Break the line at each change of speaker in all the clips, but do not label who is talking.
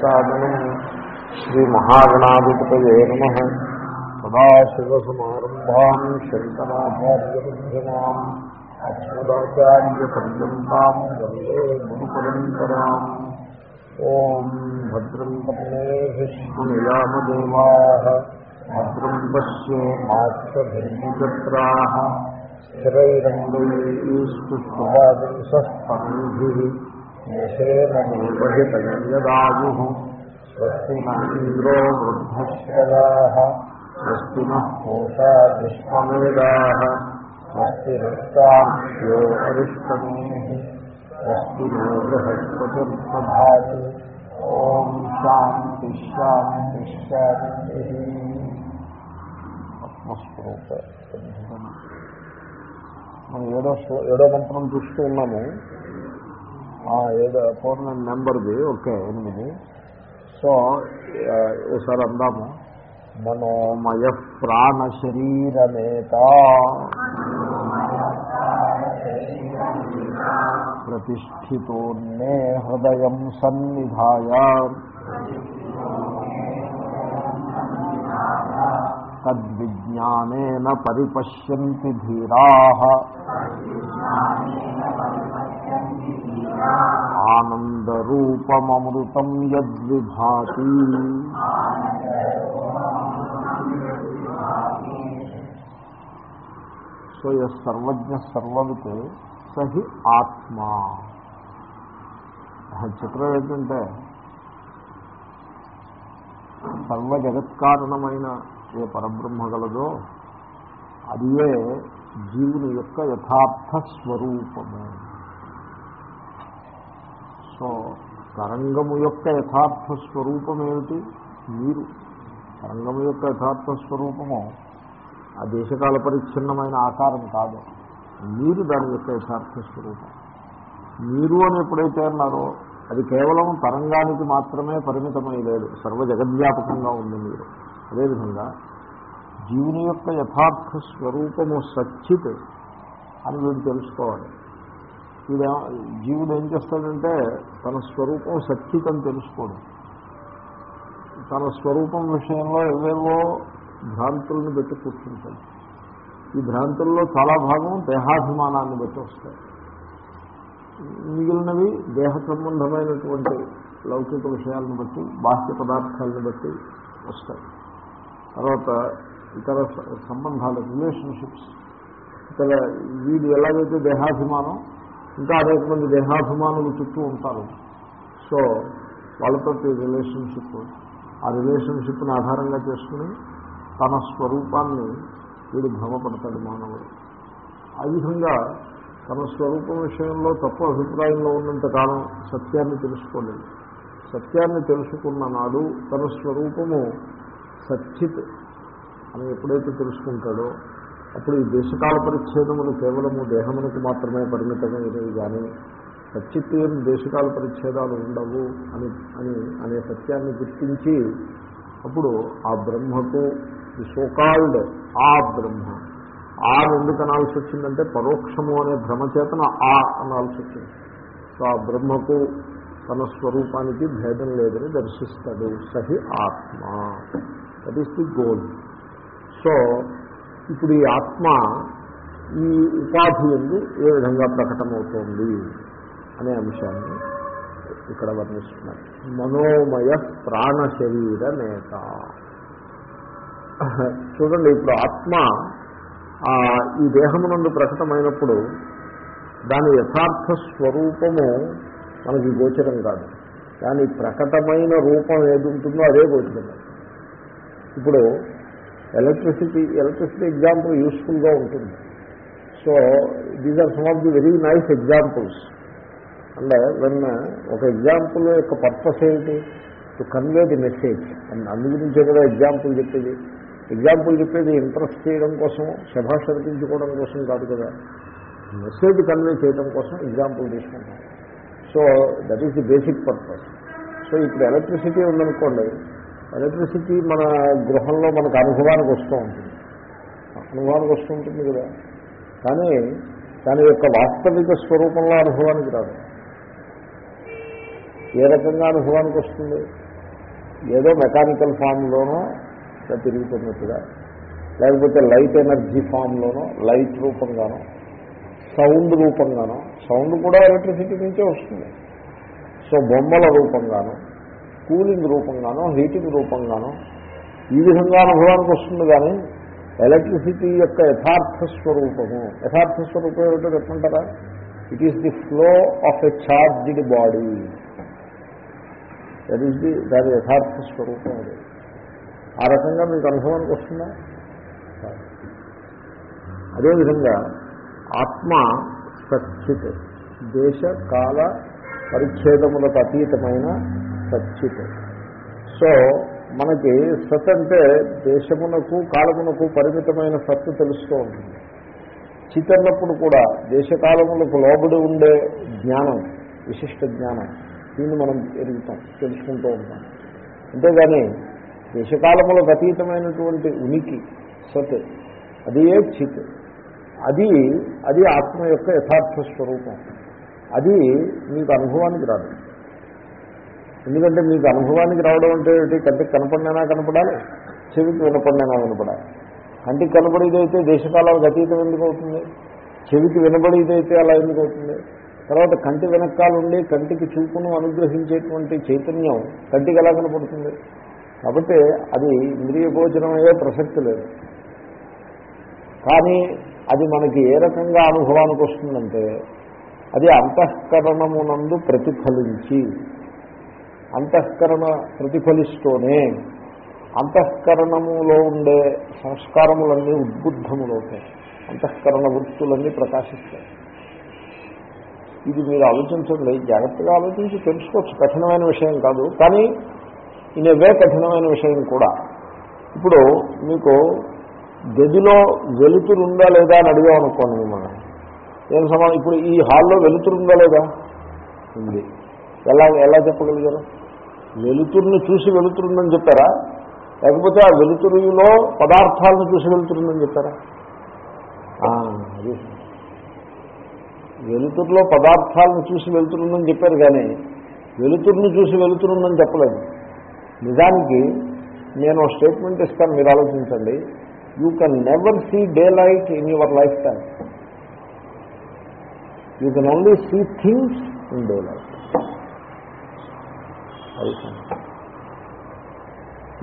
సాధనం శ్రీమహాగణాధిపతయే నమ సదాశివసమారంభాం శంకరాచార్యమధ్యమాం అస్మదాచార్యపర్యంతాం వందే గురుపరంపరాం ఓం భద్రం పద్మేభిష్ణుయామదేవా భద్రం పశ్యే మాక్షభిర్నిజత్రా స్థిరైరంగైస్తువాదింసస్పంభి నిషేణ నిర్వహితయదాయు స్వస్తి నంద్రో వృద్ధశ్రవా స్వస్తి నూషా విశ్వమేదా స్వస్తి నృత్తాభ్యో అరిష్టమే స్వస్తి నో బృహస్పతిర్భాతి ఓం శాంతి శాంతి శాంతి ఆత్మస్వరూప. మనం ఏడో ఏడో మంత్రం చూస్తూ ఉన్నాము. ఏదో ఫోన్ నెంబర్ది ఓకే ఎనిమిది. సో ఒకసారి అందాము. మనోమయ ప్రాణ శరీరమేత ప్రతిష్ఠితోన్నే హృదయం సన్నిధాయ. తద్విజ్ఞానేన పరిపశ్యంతి ధీరా. ఆనందరూపమృతం యద్విభాతి. సో ఎస్ సర్వజ్ఞ సర్వవిత్ సహి ఆత్మా. చిత్రం ఏంటంటే సర్వ జగత్కారణమైన ఏ పరబ్రహ్మ గలదో అదియే జీవుని యొక్క యథార్థ స్వరూపము. సో తరంగము యొక్క యథార్థ స్వరూపం ఏమిటి మీరు. తరంగము యొక్క యథార్థ స్వరూపము ఆ దేశకాల పరిచ్ఛిన్నమైన ఆకారం కాదు. మీరు దాని యొక్క యథార్థ స్వరూపం. మీరు అని ఎప్పుడైతే అన్నారో అది కేవలం తరంగానికి మాత్రమే పరిమితమై లేదు. సర్వ జగద్వ్యాపకంగా ఉంది మీరు. అదేవిధంగా జీవుని యొక్క యథార్థ స్వరూపము సచ్చిత్ అని వీడు తెలుసుకోవాలి. వీడు జీవుడు ఏం చేస్తాడంటే తన స్వరూపం సచ్చిత్ తెలుసుకోడు. తన స్వరూపం విషయంలో ఏవేవో భ్రాంతులను పెట్టి కూర్చుంటాడు. ఈ భ్రాంతుల్లో చాలా భాగం దేహాభిమానాన్ని బట్టి వస్తాయి. మిగిలినవి దేహ సంబంధమైనటువంటి లౌకిక విషయాలను బట్టి బాహ్య పదార్థాలను బట్టి వస్తాయి. తర్వాత ఇతర సంబంధాలు రిలేషన్షిప్స్ ఇతర వీడు ఎలాగైతే దేహాభిమానం ఇంకా అనేక మంది దేహాభిమానులు చుట్టూ ఉంటారు. సో వాళ్ళతో రిలేషన్షిప్ ఆ రిలేషన్షిప్ని ఆధారంగా చేసుకుని తన స్వరూపాన్ని వీడు భ్రమపడతాడు మానవుడు. ఆ విధంగా తన స్వరూపం విషయంలో తప్పు అభిప్రాయంలో ఉన్నంత కాలం సత్యాన్ని తెలుసుకోలేదు సత్యాన్ని తెలుసుకున్న నాడు తన స్వరూపము సచ్చిత్ అని ఎప్పుడైతే తెలుసుకుంటాడో అప్పుడు ఈ దేశకాల పరిచ్ఛేదములు కేవలము దేహమునకు మాత్రమే పరిమితమైనవి కానీ సచ్చిత్యం దేశకాల పరిచ్ఛేదాలు ఉండవు అని అని అనే సత్యాన్ని గుర్తించి అప్పుడు ఆ బ్రహ్మకు సోకాల్డ్ ఆ బ్రహ్మ ఆ ఎందుకు అనాల్సి వచ్చిందంటే పరోక్షము అనే భ్రమచేతన ఆ అనాల్సి వచ్చింది. సో ఆ బ్రహ్మకు తన స్వరూపానికి భేదం లేదని దర్శిస్తాడు సహి ఆత్మ. That is the goal so ఇప్పుడు ఈ ఆత్మ ఈ ఉపాధి ఎందు ఏ విధంగా ప్రకటమవుతోంది అనే అంశాన్ని ఇక్కడ వర్ణిస్తున్నారు. మనోమయ ప్రాణ శరీర నేత. చూడండి ఇప్పుడు ఆత్మ ఆ, ఈ దేహమునందు ప్రకటమైనప్పుడు దాని యథార్థ స్వరూపము మనకి గోచరం కాదు. దాని ప్రకటమైన రూపం ఏది ఉంటుందో అదే గోచరం. ఇప్పుడు ఎలక్ట్రిసిటీ ఎలక్ట్రిసిటీ ఎగ్జాంపుల్ యూస్ఫుల్గా ఉంటుంది. So these are some of the very nice examples అంటే వెన్ ఒక ఎగ్జాంపుల్ యొక్క పర్పస్ ఏంటి? To convey the message and అందు గురించే కదా ఎగ్జాంపుల్ చెప్పేది. ఎగ్జాంపుల్ చెప్పేది ఇంట్రెస్ట్ చేయడం కోసం శభాష అనిపించుకోవడం కోసం కాదు కదా. మెసేజ్ కన్వే చేయడం కోసం ఎగ్జాంపుల్ తీసుకుంటాం. So that is the basic purpose so ఇప్పుడు ఎలక్ట్రిసిటీ ఉందనుకోండి. ఎలక్ట్రిసిటీ మన గృహంలో మనకు అనుభవానికి వస్తూ ఉంటుంది. అనుభవానికి వస్తూ ఉంటుంది కదా. కానీ దాని యొక్క వాస్తవిక స్వరూపంలో అనుభవానికి రాదు. ఏ రకంగా అనుభవానికి వస్తుంది? ఏదో మెకానికల్ ఫామ్లోనో ఇలా తిరుగుతున్నట్టుగా. లేకపోతే లైట్ ఎనర్జీ ఫామ్లోనో లైట్ రూపంగానో సౌండ్ రూపంగానో. సౌండ్ కూడా ఎలక్ట్రిసిటీ నుంచే వస్తుంది. సో బొమ్మల రూపంగానో కూలింగ్ రూపంగానో హీటింగ్ రూపంగానో ఈ విధంగా అనుభవానికి వస్తుంది కానీ ఎలక్ట్రిసిటీ యొక్క యథార్థ స్వరూపము. యథార్థ స్వరూపం ఏమిటో చెప్పంటారా it is the flow of a charged body that is the దాని యథార్థ స్వరూపం అది. ఆ రకంగా మీకు అనుభవానికి వస్తుందా? అదేవిధంగా ఆత్మ సచ్చిత్ దేశ కాల పరిచ్ఛేదములకు అతీతమైన సచ్చిత్. సో మనకి సత్ అంటే దేశమునకు కాలమునకు పరిమితమైన సత్తు తెలుస్తూ ఉంటుంది. చిత్ అన్నప్పుడు కూడా దేశకాలములకు లోబడి ఉండే జ్ఞానం విశిష్ట జ్ఞానం దీన్ని మనం ఎరుగుతాం తెలుసుకుంటూ ఉంటాం. అంతేగాని దేశకాలములకు అతీతమైనటువంటి ఉనికి సత్ అది ఏ చిత్? అది అది ఆత్మ యొక్క యథార్థ స్వరూపం. అది మీకు అనుభవానికి రాదు. ఎందుకంటే మీకు అనుభవానికి రావడం అంటే ఏమిటి? కంటికి కనపడినా కనపడాలి? చెవికి వినపడినా వినపడాలి? కంటికి కనపడేదైతే దేశకాలకు అతీతం ఎందుకు అవుతుంది? చెవికి వినబడేదైతే అలా ఎందుకు అవుతుంది? తర్వాత కంటి వెనకాలండి కంటికి చూపును అనుగ్రహించేటువంటి చైతన్యం కంటికి ఎలా కనపడుతుంది? కాబట్టి అది ఇంద్రియ గోచరమయ్యే ప్రసక్తి లేదు. కానీ అది మనకి ఏ రకంగా అనుభవానికి వస్తుందంటే అది అంతఃకరణమునందు ప్రతిఫలించి అంతఃకరణ ప్రతిఫలిస్తూనే అంతఃకరణములో ఉండే సంస్కారములన్నీ ఉద్బుద్ధములవుతాయి. అంతఃకరణ వృత్తులన్నీ ప్రకాశిస్తాయి. ఇది మీరు ఆలోచించండి. జాగ్రత్తగా ఆలోచించి తెలుసుకోవచ్చు. కఠినమైన విషయం కాదు. కానీ ఇన్ వే కఠినమైన విషయం కూడా. ఇప్పుడు మీకు గదిలో వెలుతురుందా లేదా అని అడిగామనుకోండి మిమ్మల్ని. ఏం సమానం? ఇప్పుడు ఈ హాల్లో వెలుతురుందా లేదా? ఉంది. ఎలా ఎలా చెప్పగలిగారు? వెలుతురుని చూసి వెలుతురుందని చెప్పారా? లేకపోతే ఆ వెలుతురులో పదార్థాలను చూసి వెలుతురుందని చెప్పారా? అది. వెలుతురులో పదార్థాలను చూసి వెలుతురుందని చెప్పారు కానీ వెలుతురుని చూసి వెలుతురుందని చెప్పలేదు. నిజానికి నేను స్టేట్మెంట్ ఇస్తాను మీరు ఆలోచించండి. You can never see daylight in your lifetime you can only see things in day అవుతుంది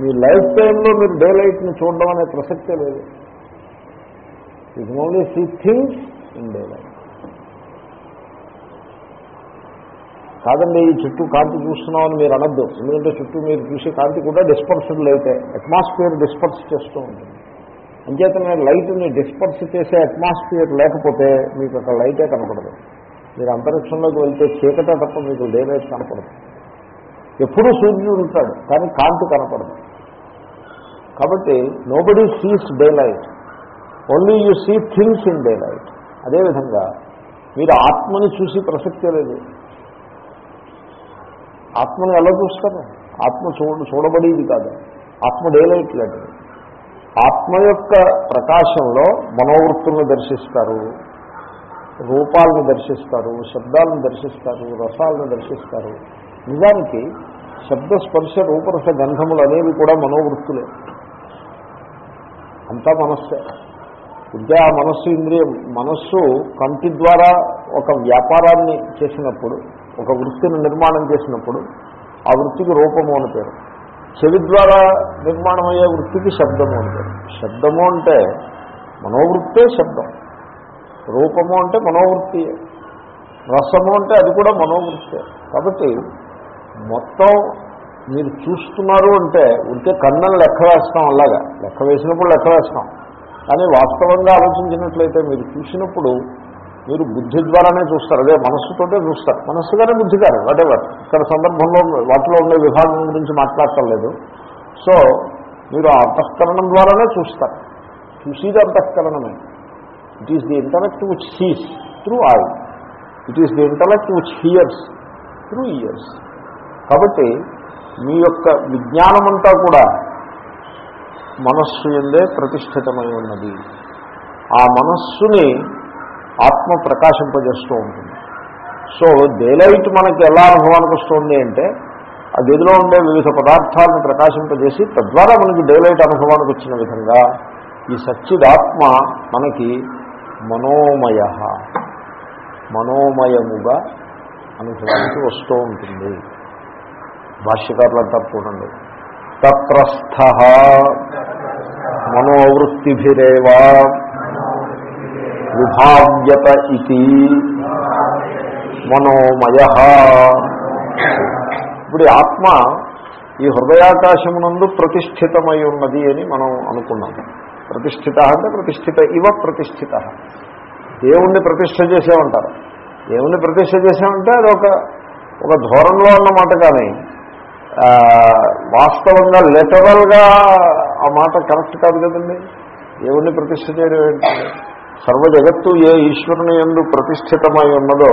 మీ లైఫ్ టైంలో మీరు డే లైట్ని చూడడం అనే ప్రసక్తే లేదు. It only see things in daylight కాదండి ఈ చుట్టూ కాంతి చూస్తున్నామని మీరు అనద్దు. ఎందుకంటే చుట్టూ మీరు చూసే కాంతి కూడా డిస్పర్స్డ్ అయితే అట్మాస్ఫియర్ డిస్పర్స్ చేస్తూ ఉంటుంది. అంచేతనే లైట్ని డిస్పర్స్ చేసే అట్మాస్ఫియర్ లేకపోతే మీకు అక్కడ లైటే కనపడదు. మీరు అంతరిక్షంలోకి వెళ్తే చీకట తప్ప మీకు డే లైట్ కనపడదు. ఎప్పుడూ సూర్యుడు ఉంటాడు కానీ కాంతి కనపడదు. కాబట్టి nobody sees daylight only you see things in daylight అదేవిధంగా మీరు ఆత్మని చూసి ప్రసక్తే లేదు. ఆత్మను ఎలా చూస్తారు? ఆత్మ చూడ చూడబడేది కాదు. ఆత్మ డేలైట్ లేదు ఆత్మ యొక్క ప్రకాశంలో మనోవృత్తులను దర్శిస్తారు. రూపాలను దర్శిస్తారు శబ్దాలను దర్శిస్తారు రసాలను దర్శిస్తారు. నిజానికి శబ్ద స్పర్శ రూపరస గంధములు అనేవి కూడా మనోవృత్తులే. అంతా మనస్సే. విద్య ఆ మనస్సు ఇంద్రియం. మనస్సు కంటి ద్వారా ఒక వ్యాపారాన్ని చేసినప్పుడు ఒక వృత్తిని నిర్మాణం చేసినప్పుడు ఆ వృత్తికి రూపము అని పేరు. చెవి ద్వారా నిర్మాణం అయ్యే వృత్తికి శబ్దము అని పేరు. శబ్దము అంటే మనోవృత్తే శబ్దం. రూపము అంటే మనోవృత్తి రసము అంటే అది కూడా మనోవృత్తే. కాబట్టి మొత్తం మీరు చూస్తున్నారు అంటే ఉంటే కన్నను లెక్క వేస్తాం అలాగా. లెక్క వేసినప్పుడు లెక్క వేస్తాం. కానీ వాస్తవంగా ఆలోచించినట్లయితే మీరు చూసినప్పుడు మీరు బుద్ధి ద్వారానే చూస్తారు. అదే మనస్సుతోటే చూస్తారు. మనస్సుగానే బుద్ధి కాదు వాటెవర్ ఇక్కడ సందర్భంలో వాటిలో ఉండే విభాగం గురించి మాట్లాడటం లేదు. సో మీరు ఆ అంతఃకరణం ద్వారానే చూస్తారు. చూసేది అంతఃకరణమే. It is the intellect which sees through eye it is the intellect which hears through ears కాబట్టి మీ యొక్క విజ్ఞానమంతా కూడా మనస్సు ఎందే ప్రతిష్ఠితమై ఉన్నది. ఆ మనస్సుని ఆత్మ ప్రకాశింపజేస్తూ ఉంటుంది. సో డేలైట్ మనకి ఎలా అనుభవానికి వస్తుంది అంటే ఆ గదిలో ఉండే వివిధ పదార్థాలను ప్రకాశింపజేసి తద్వారా మనకి డేలైట్ అనుభవానికి వచ్చిన విధంగా ఈ సచ్చిదాత్మ మనకి మనోమయ మనోమయముగా అనుభవానికి వస్తూ ఉంటుంది. భాష్యకారులు అంటారు చూడండి. తత్రస్థ మనోవృత్తిభిరేవా విభావ్యత ఇది మనోమయ. ఇప్పుడు ఆత్మ ఈ హృదయాకాశమునందు ప్రతిష్ఠితమై ఉన్నది అని మనం అనుకున్నాం. ప్రతిష్ఠిత అంటే ప్రతిష్ఠిత ఇవ ప్రతిష్ఠిత. దేవుణ్ణి ప్రతిష్ఠ చేసేమంటారు దేవుణ్ణి ప్రతిష్ఠ చేసామంటే అది ఒక ఒక ధోరణిలో అన్నమాట కానీ వాస్తవంగా లిటరల్గా ఆ మాట కరెక్ట్ కాదు కదండి. దేవుణ్ణి ప్రతిష్ఠ చేయడం ఏంటండి సర్వ జగత్తు ఏ ఈశ్వరుని ఎందు ప్రతిష్ఠితమై ఉన్నదో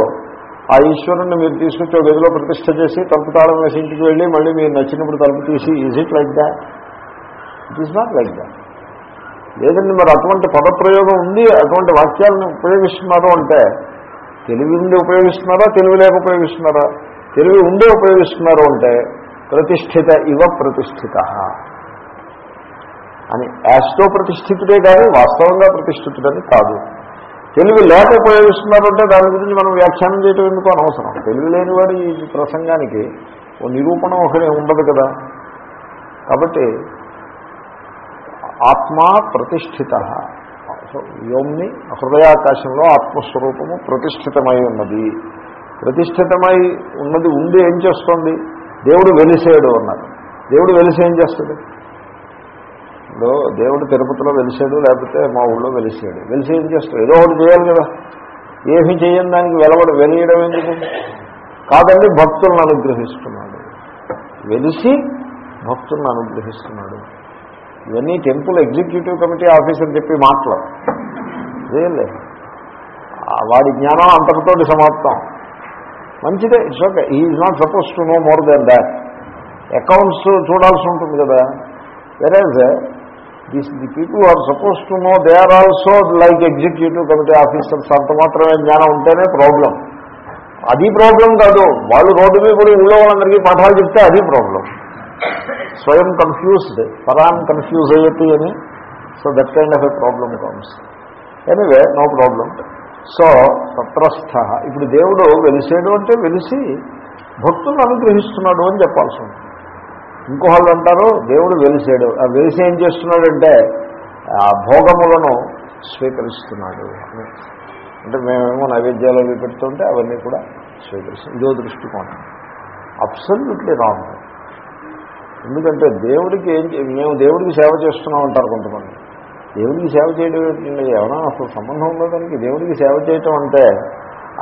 ఆ ఈశ్వరుణ్ణి మీరు తీసుకొచ్చి ఒక గదిలో ప్రతిష్ఠ చేసి తలుపు తాళం వేసి ఇంటికి వెళ్ళి మళ్ళీ మీరు నచ్చినప్పుడు తలుపు తీసి is it like that it is not like that లేదండి మరి అటువంటి పదప్రయోగం ఉంది అటువంటి వాక్యాలను ఉపయోగిస్తున్నారు అంటే తెలివి ఉండి ఉపయోగిస్తున్నారా తెలివి లేక ఉపయోగిస్తున్నారా? తెలివి ఉండే ఉపయోగిస్తున్నారు అంటే ప్రతిష్ఠిత ఇవ ప్రతిష్ఠిత. అని యాస్టో ప్రతిష్ఠితుడే కానీ వాస్తవంగా ప్రతిష్ఠితుడని కాదు. తెలివి లేక ఉపయోగిస్తున్నారు అంటే దాని గురించి మనం వ్యాఖ్యానం చేయటం ఎందుకు అనవసరం? తెలివి లేనివాడు ఈ ప్రసంగానికి ఓ నిరూపణ ఒకటే ఉండదు కదా. కాబట్టి ఆత్మ ప్రతిష్ఠిత. సో వ్యోమ్ని హృదయాకాశంలో ఆత్మస్వరూపము ప్రతిష్ఠితమై ఉన్నది. ప్రతిష్ఠితమై ఉన్నది ఉండి ఏం చేస్తోంది? దేవుడు వెలిసేడు అన్నారు. దేవుడు వెలిసి ఏం చేస్తుంది ఇప్పుడు దేవుడు తిరుపతిలో వెలిసాడు లేకపోతే మా ఊళ్ళో వెలిసాడు. వెలిసి ఏం చేస్తాడు? ఏదో ఒకటి చేయాలి కదా. ఏమీ చేయని దానికి వెలవడు. వెలియడం ఎందుకు? కాదండి భక్తులను అనుగ్రహిస్తున్నాడు. వెలిసి భక్తులను అనుగ్రహిస్తున్నాడు. ఇవన్నీ టెంపుల్ ఎగ్జిక్యూటివ్ కమిటీ ఆఫీసర్ చెప్పి మాటలు. ఏం వాడి జ్ఞానం అంతటితోటి సమాప్తం. మంచిదే it's okay is not suppose to know more than that accounts చూడాల్సి ఉంటుంది కదా. Whereas this the people are suppose to know they are also like executive committee officers అంత మాత్రమే జ్ఞానం ఉంటేనే ప్రాబ్లం అది ప్రాబ్లం కాదు. వాళ్ళు రోడ్డు మీద కూడా ఊళ్ళో వాళ్ళందరికీ పాఠాలు చెప్తే అది ప్రాబ్లం స్వయం కన్ఫ్యూజ్డ్ పరాన్ కన్ఫ్యూజ్ అయ్యతి అని. So that kind of a problem comes anyway no problem so తత్రస్థ. ఇప్పుడు దేవుడు వెలిసాడు అంటే వెలిసి భక్తులను అనుగ్రహిస్తున్నాడు అని చెప్పాల్సి ఉంటుంది. ఇంకొవాళ్ళు అంటారు దేవుడు వెలిసాడు. ఆ వెలిసి ఏం చేస్తున్నాడంటే ఆ భోగములను స్వీకరిస్తున్నాడు. అంటే మేమేమో నైవేద్యాలు అవి పెడుతుంటే అవన్నీ కూడా స్వీకరిస్తాం ఇదో దృష్టికోణం. అబ్సల్యూట్లీ రాంగ్ ఎందుకంటే దేవుడికి ఏం మేము దేవుడికి సేవ చేస్తున్నాం అంటారు కొంతమంది. దేవుడికి సేవ చేయడం ఏంటండి ఏమైనా అసలు సంబంధం ఉందో దానికి? దేవుడికి సేవ చేయటం అంటే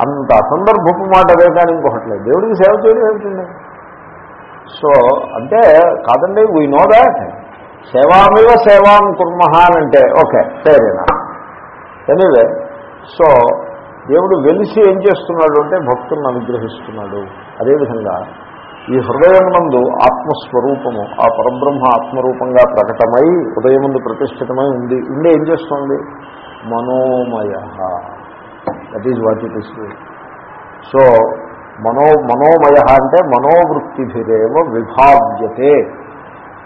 అంత అసందర్భపు మాట అదే కానీ ఇంకొకటి లేదు. దేవుడికి సేవ చేయడం ఏమిటండి? సో అంటే కాదండి వీ నో దాట్ సేవామివ సేవాం కుర్మహ అని అంటే ఓకే సరేనా ఎనీవే సో దేవుడు వెలిసి ఏం చేస్తున్నాడు అంటే భక్తులను అనుగ్రహిస్తున్నాడు. అదేవిధంగా ఈ హృదయం నందు ఆత్మస్వరూపము ఆ పరబ్రహ్మ ఆత్మరూపంగా ప్రకటమై హృదయముందు ప్రతిష్ఠితమై ఉంది. ఉండి ఏం చేస్తుంది? మనోమయ. That is what it is so మనో మనోమయ అంటే మనోవృత్తిభిరేవ విభావ్యతే.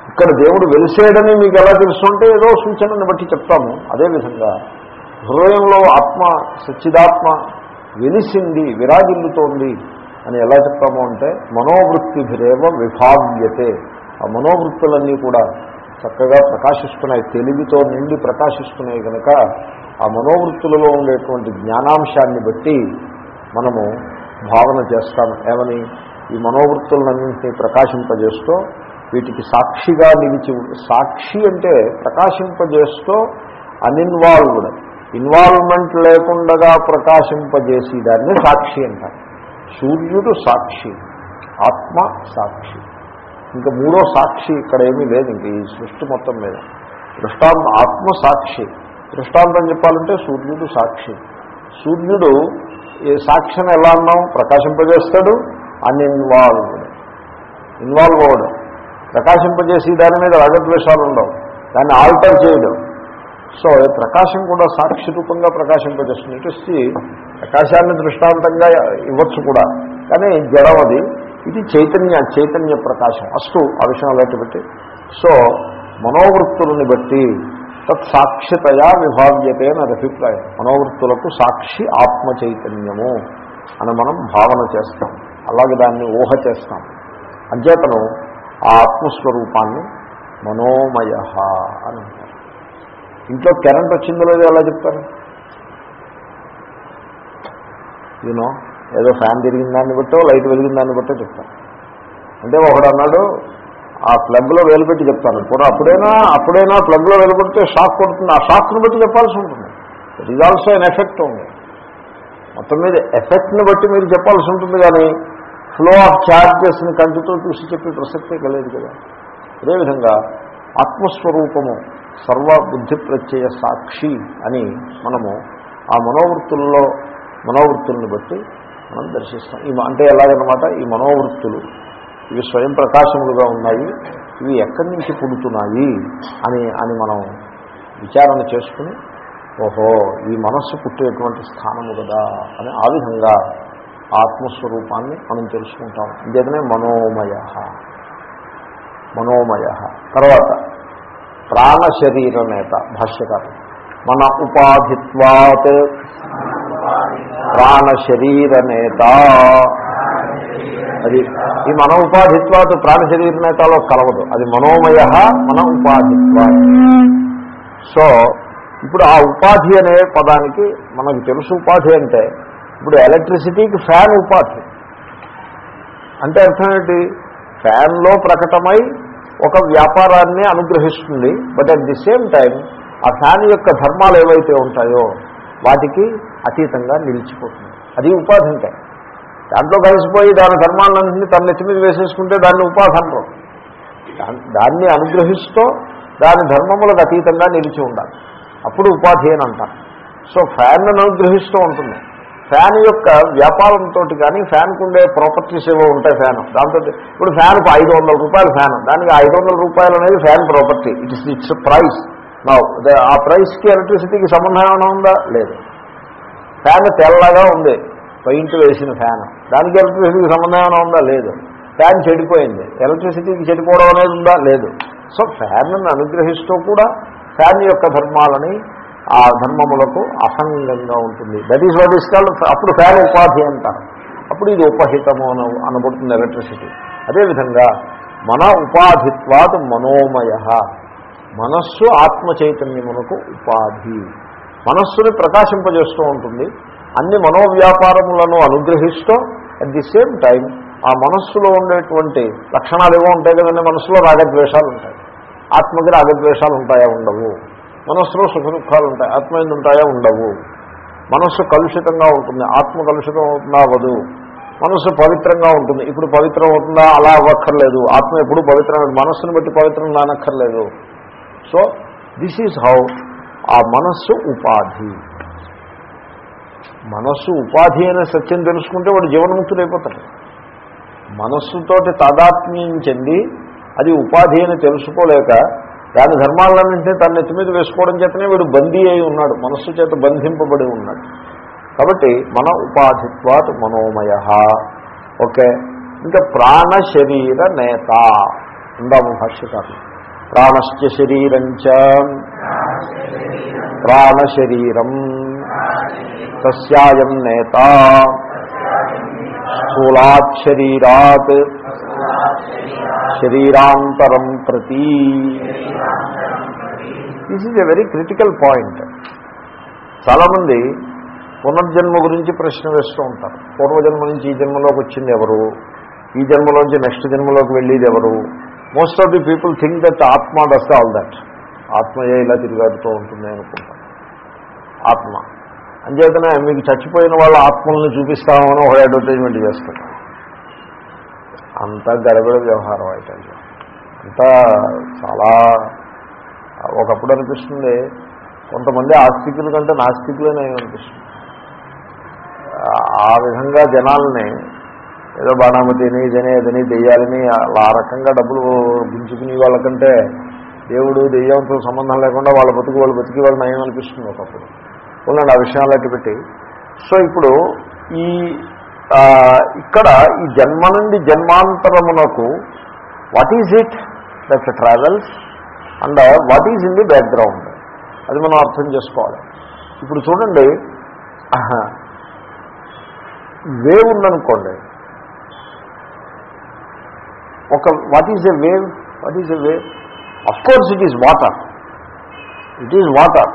ఇక్కడ దేవుడు వెలిసేయడని మీకు ఎలా తెలుస్తుంటే ఏదో సూచనని బట్టి చెప్తాము. అదేవిధంగా హృదయంలో ఆత్మ సచ్చిదాత్మ వెలిసింది విరాజిల్లుతోంది. అని ఎలా చెప్తాము అంటే మనోవృత్తిభిరేవ విభావ్యతే. ఆ మనోవృత్తులన్నీ కూడా చక్కగా ప్రకాశిస్తున్నాయి తెలివితో నిండి ప్రకాశిస్తున్నాయి కనుక ఆ మనోవృత్తులలో ఉండేటువంటి జ్ఞానాంశాన్ని బట్టి మనము భావన చేస్తాము ఏమని? ఈ మనోవృత్తులన్నింటినీ ప్రకాశింపజేస్తూ వీటికి సాక్షిగా నిలిచి సాక్షి అంటే ప్రకాశింపజేస్తూ అన్ఇన్వాల్వ్డ్. ఇన్వాల్వ్మెంట్ లేకుండా ప్రకాశింపజేసి దాన్ని సాక్షి అంటారు. సూర్యుడు సాక్షి ఆత్మ సాక్షి. ఇంకా మూడో సాక్షి ఇక్కడ ఏమీ లేదు ఇంక ఈ సృష్టి మొత్తం మీద. దృష్టాంత ఆత్మ సాక్షి. దృష్టాంతం చెప్పాలంటే సూర్యుడు సాక్షి. సూర్యుడు ఈ సాక్షిని ఎలా అన్నాం? ప్రకాశింపజేస్తాడు అన్ఇన్వాల్వ్డ్. ఇన్వాల్వ్ అవ్వడం ప్రకాశింపజేసి దాని మీద రాగద్వేషాలు ఉండవు దాన్ని ఆల్టర్ చేయడం సో ప్రకాశం కూడా సాక్షి రూపంగా ప్రకాశింపజేస్తుంది. ఇటు ప్రకాశాన్ని దృష్టాంతంగా ఇవ్వచ్చు కూడా. కానీ జడం అది ఇది చైతన్య చైతన్య ప్రకాశం. అస్తు ఆ విషయం అలాంటి సో మనోవృత్తులని బట్టి తత్ సాక్షితయా విభావ్యతే అని అభిప్రాయం. మనోవృత్తులకు సాక్షి ఆత్మ చైతన్యము అని మనం భావన చేస్తాం. అలాగే దాన్ని ఊహ చేస్తాం. అంచేతను ఆ ఆత్మస్వరూపాన్ని మనోమయ అని అంటారు. ఇంట్లో కరెంట్ వచ్చిందో లేదో ఎలా చెప్తారు? యూనో ఏదో ఫ్యాన్ తిరిగిన దాన్ని బట్టో లైట్ వెలిగిన దాన్ని బట్టో చెప్తాను అంటే ఒకడు అన్నాడు ఆ ప్లగ్లో వేలు పెట్టి చెప్తాను. కూడా అప్పుడైనా అప్పుడైనా ప్లగ్లో వెలుపెడితే షాక్ కొడుతుంది. ఆ షాక్ను బట్టి చెప్పాల్సి ఉంటుంది. ఇట్ ఈజ్ ఆల్సో ఎఫెక్ట్ ఉంది మొత్తం మీద ఎఫెక్ట్ని బట్టి మీరు చెప్పాల్సి ఉంటుంది కానీ ఫ్లో ఆఫ్ ఛార్జెస్ని కంటితో చూసి చెప్పే ప్రసక్తే కలేదు కదా. అదేవిధంగా ఆత్మస్వరూపము సర్వ బుద్ధి ప్రత్యయ సాక్షి అని మనము ఆ మనోవృత్తుల్లో మనోవృత్తుల్ని బట్టి మనం దర్శిస్తాం. ఈ అంటే ఎలాగనమాట? ఈ మనోవృత్తులు ఇవి స్వయం ప్రకాశములుగా ఉన్నాయి ఇవి ఎక్కడి నుంచి పుడుతున్నాయి అని అని మనం విచారణ చేసుకుని ఓహో ఈ మనస్సు పుట్టేటువంటి స్థానము కదా అని ఆ విధంగా ఆత్మస్వరూపాన్ని మనం తెలుసుకుంటాం. ఇంకేదనే మనోమయ. మనోమయ. తర్వాత ప్రాణశరీర నేత భాష్యకారు మన ఉపాధిత్వాత్ ప్రాణశరీర నేత అది ఈ మన ఉపాధిత్వాత్ ప్రాణశరీర నేతలో కలవదు. అది మనోమయ మన ఉపాధిత్వా సో ఇప్పుడు ఆ ఉపాధి అనే పదానికి మనకు తెలుసు ఉపాధి అంటే ఇప్పుడు ఎలక్ట్రిసిటీకి ఫ్యాన్ ఉపాధి. అంటే అర్థం ఏంటి? ఫ్యాన్లో ప్రకటమై ఒక వ్యాపారాన్ని అనుగ్రహిస్తుంది but at the same time ఆ ఫ్యాన్ యొక్క ధర్మాలు ఏవైతే ఉంటాయో వాటికి అతీతంగా నిలిచిపోతుంది. అది ఉపాధి అంటే. దాంట్లో కలిసిపోయి దాని ధర్మాలన్నింటినీ తన నెత్తి మీద వేసేసుకుంటే దాన్ని ఉపాధి అంటారు. దాన్ని అనుగ్రహిస్తూ దాని ధర్మములకు అతీతంగా నిలిచి ఉండాలి. అప్పుడు ఉపాధి అని అంటారు. సో ఫ్యాన్ను అనుగ్రహిస్తూ ఉంటుంది. ఫ్యాన్ యొక్క వ్యాపారంతో కానీ ఫ్యాన్కు ఉండే ప్రాపర్టీస్ ఏవో ఉంటాయి ఫ్యాన్. దాంతో ఇప్పుడు ఫ్యాన్కు ఐదు వందల రూపాయలు ఫ్యాన్. దానికి ఐదు వందల రూపాయలు అనేది fan property. It is its price నా ఆ ప్రైస్కి ఎలక్ట్రిసిటీకి సంబంధం ఏమైనా ఉందా? లేదు. ఫ్యాన్ తెల్లగా ఉంది. పెయింట్ వేసిన ఫ్యాన్. దానికి ఎలక్ట్రిసిటీకి సంబంధం ఏమైనా ఉందా? లేదు. ఫ్యాన్ చెడిపోయింది. ఎలక్ట్రిసిటీకి చెడిపోవడం అనేది ఉందా? లేదు. సో ఫ్యాన్ను అనుగ్రహిస్తూ కూడా ఫ్యాన్ యొక్క ధర్మాలని ఆ ధర్మములకు అసంగంగా ఉంటుంది. That is what is call అప్పుడు ఫ్యాన్ ఉపాధి అంటారు. అప్పుడు ఇది ఉపహితము అన అనబడుతుంది ఎలక్ట్రిసిటీ అదేవిధంగా మన ఉపాధిత్వాత్ మనోమయ. మనస్సు ఆత్మ చైతన్యమునకు ఉపాధి. మనస్సుని ప్రకాశింపజేస్తూ ఉంటుంది. అన్ని మనోవ్యాపారములను అనుగ్రహిస్తూ అట్ ది సేమ్ టైం ఆ మనస్సులో ఉండేటువంటి లక్షణాలు ఏవో ఉంటాయి కదండి. మనస్సులో రాగద్వేషాలు ఉంటాయి. ఆత్మకి రాగద్వేషాలు ఉంటాయా ఉండవు. మనస్సులో సుఖ దుఃఖాలు ఉంటాయి. ఆత్మ ఎందు ఉంటాయా ఉండవు. మనస్సు కలుషితంగా ఉంటుంది. ఆత్మ కలుషితం అవుతుందా? అవ్వదు. మనస్సు పవిత్రంగా ఉంటుంది. ఇప్పుడు పవిత్రం అవుతుందా? అలా అవ్వక్కర్లేదు. ఆత్మ ఎప్పుడు పవిత్రం మనస్సును బట్టి పవిత్రం కానక్కర్లేదు. సో దిస్ ఈజ్ హౌ ఆ మనస్సు ఉపాధి. మనస్సు ఉపాధి అనే సత్యం తెలుసుకుంటే వాడు జీవన్ముక్తుడైపోతాడు. మనస్సుతోటి తాదాత్మ్యం చెంది అది ఉపాధి అని తెలుసుకోలేక దాని ధర్మాలన్నింటినీ తన నెత్తి మీద వేసుకోవడం చేతనే వీడు బందీ అయి ఉన్నాడు. మనస్సు చేత బంధింపబడి ఉన్నాడు. కాబట్టి మన ఉపాధిత్వాత్ మనోమయ. ఓకే? ఇంకా ప్రాణ శరీర నేత. ఉందాము భాష్యకారు ప్రాణశ్చ శరీరంచ ప్రాణశరీరం తస్యాయం నేత. స్థూలాత్ శరీరాత్. శరీరాంతరం ప్రతి. This is a very critical point చాలామంది పునర్జన్మ గురించి ప్రశ్న వేస్తూ ఉంటారు. పూర్వజన్మ నుంచి ఈ జన్మలోకి వచ్చింది ఎవరు? ఈ జన్మలోంచి నెక్స్ట్ జన్మలోకి వెళ్ళేది ఎవరు? Most of the people think that ఆత్మ డస్ ఆల్ దట్ ఆత్మయే ఇలా తిరిగాడుతూ ఉంటుంది అనుకుంటారు. ఆత్మ. అంచేతనే మీకు చచ్చిపోయిన వాళ్ళ ఆత్మల్ని చూపిస్తామని ఒక అడ్వర్టైజ్మెంట్ చేస్తారు అంతా గడబడ వ్యవహారం అయితే అంతా చాలా ఒకప్పుడు అనిపిస్తుంది కొంతమంది ఆస్తికుల కంటే నాస్తికులనే అనిపిస్తుంది. ఆ విధంగా జనాలని ఏదో బాణామతిని ఇదని ఇదని దెయ్యాలని అలా ఆ రకంగా డబ్బులు గుంజుకునే వాళ్ళకంటే దేవుడు దెయ్యంతో సంబంధం లేకుండా వాళ్ళ బతుకు వాళ్ళు బతికి వాళ్ళు నయం అనిపిస్తుంది ఒకప్పుడు. ఉండండి ఆ విషయాలు పెట్టి. సో ఇప్పుడు ఈ ఇక్కడ ఈ జన్మ నుండి జన్మాంతరమునకు what is it that travels and what is in the background అది మనం అర్థం చేసుకోవాలి. ఇప్పుడు చూడండి వేవ్ ఉందనుకోండి. ఒక what is a wave what is a wave of course it is water it is water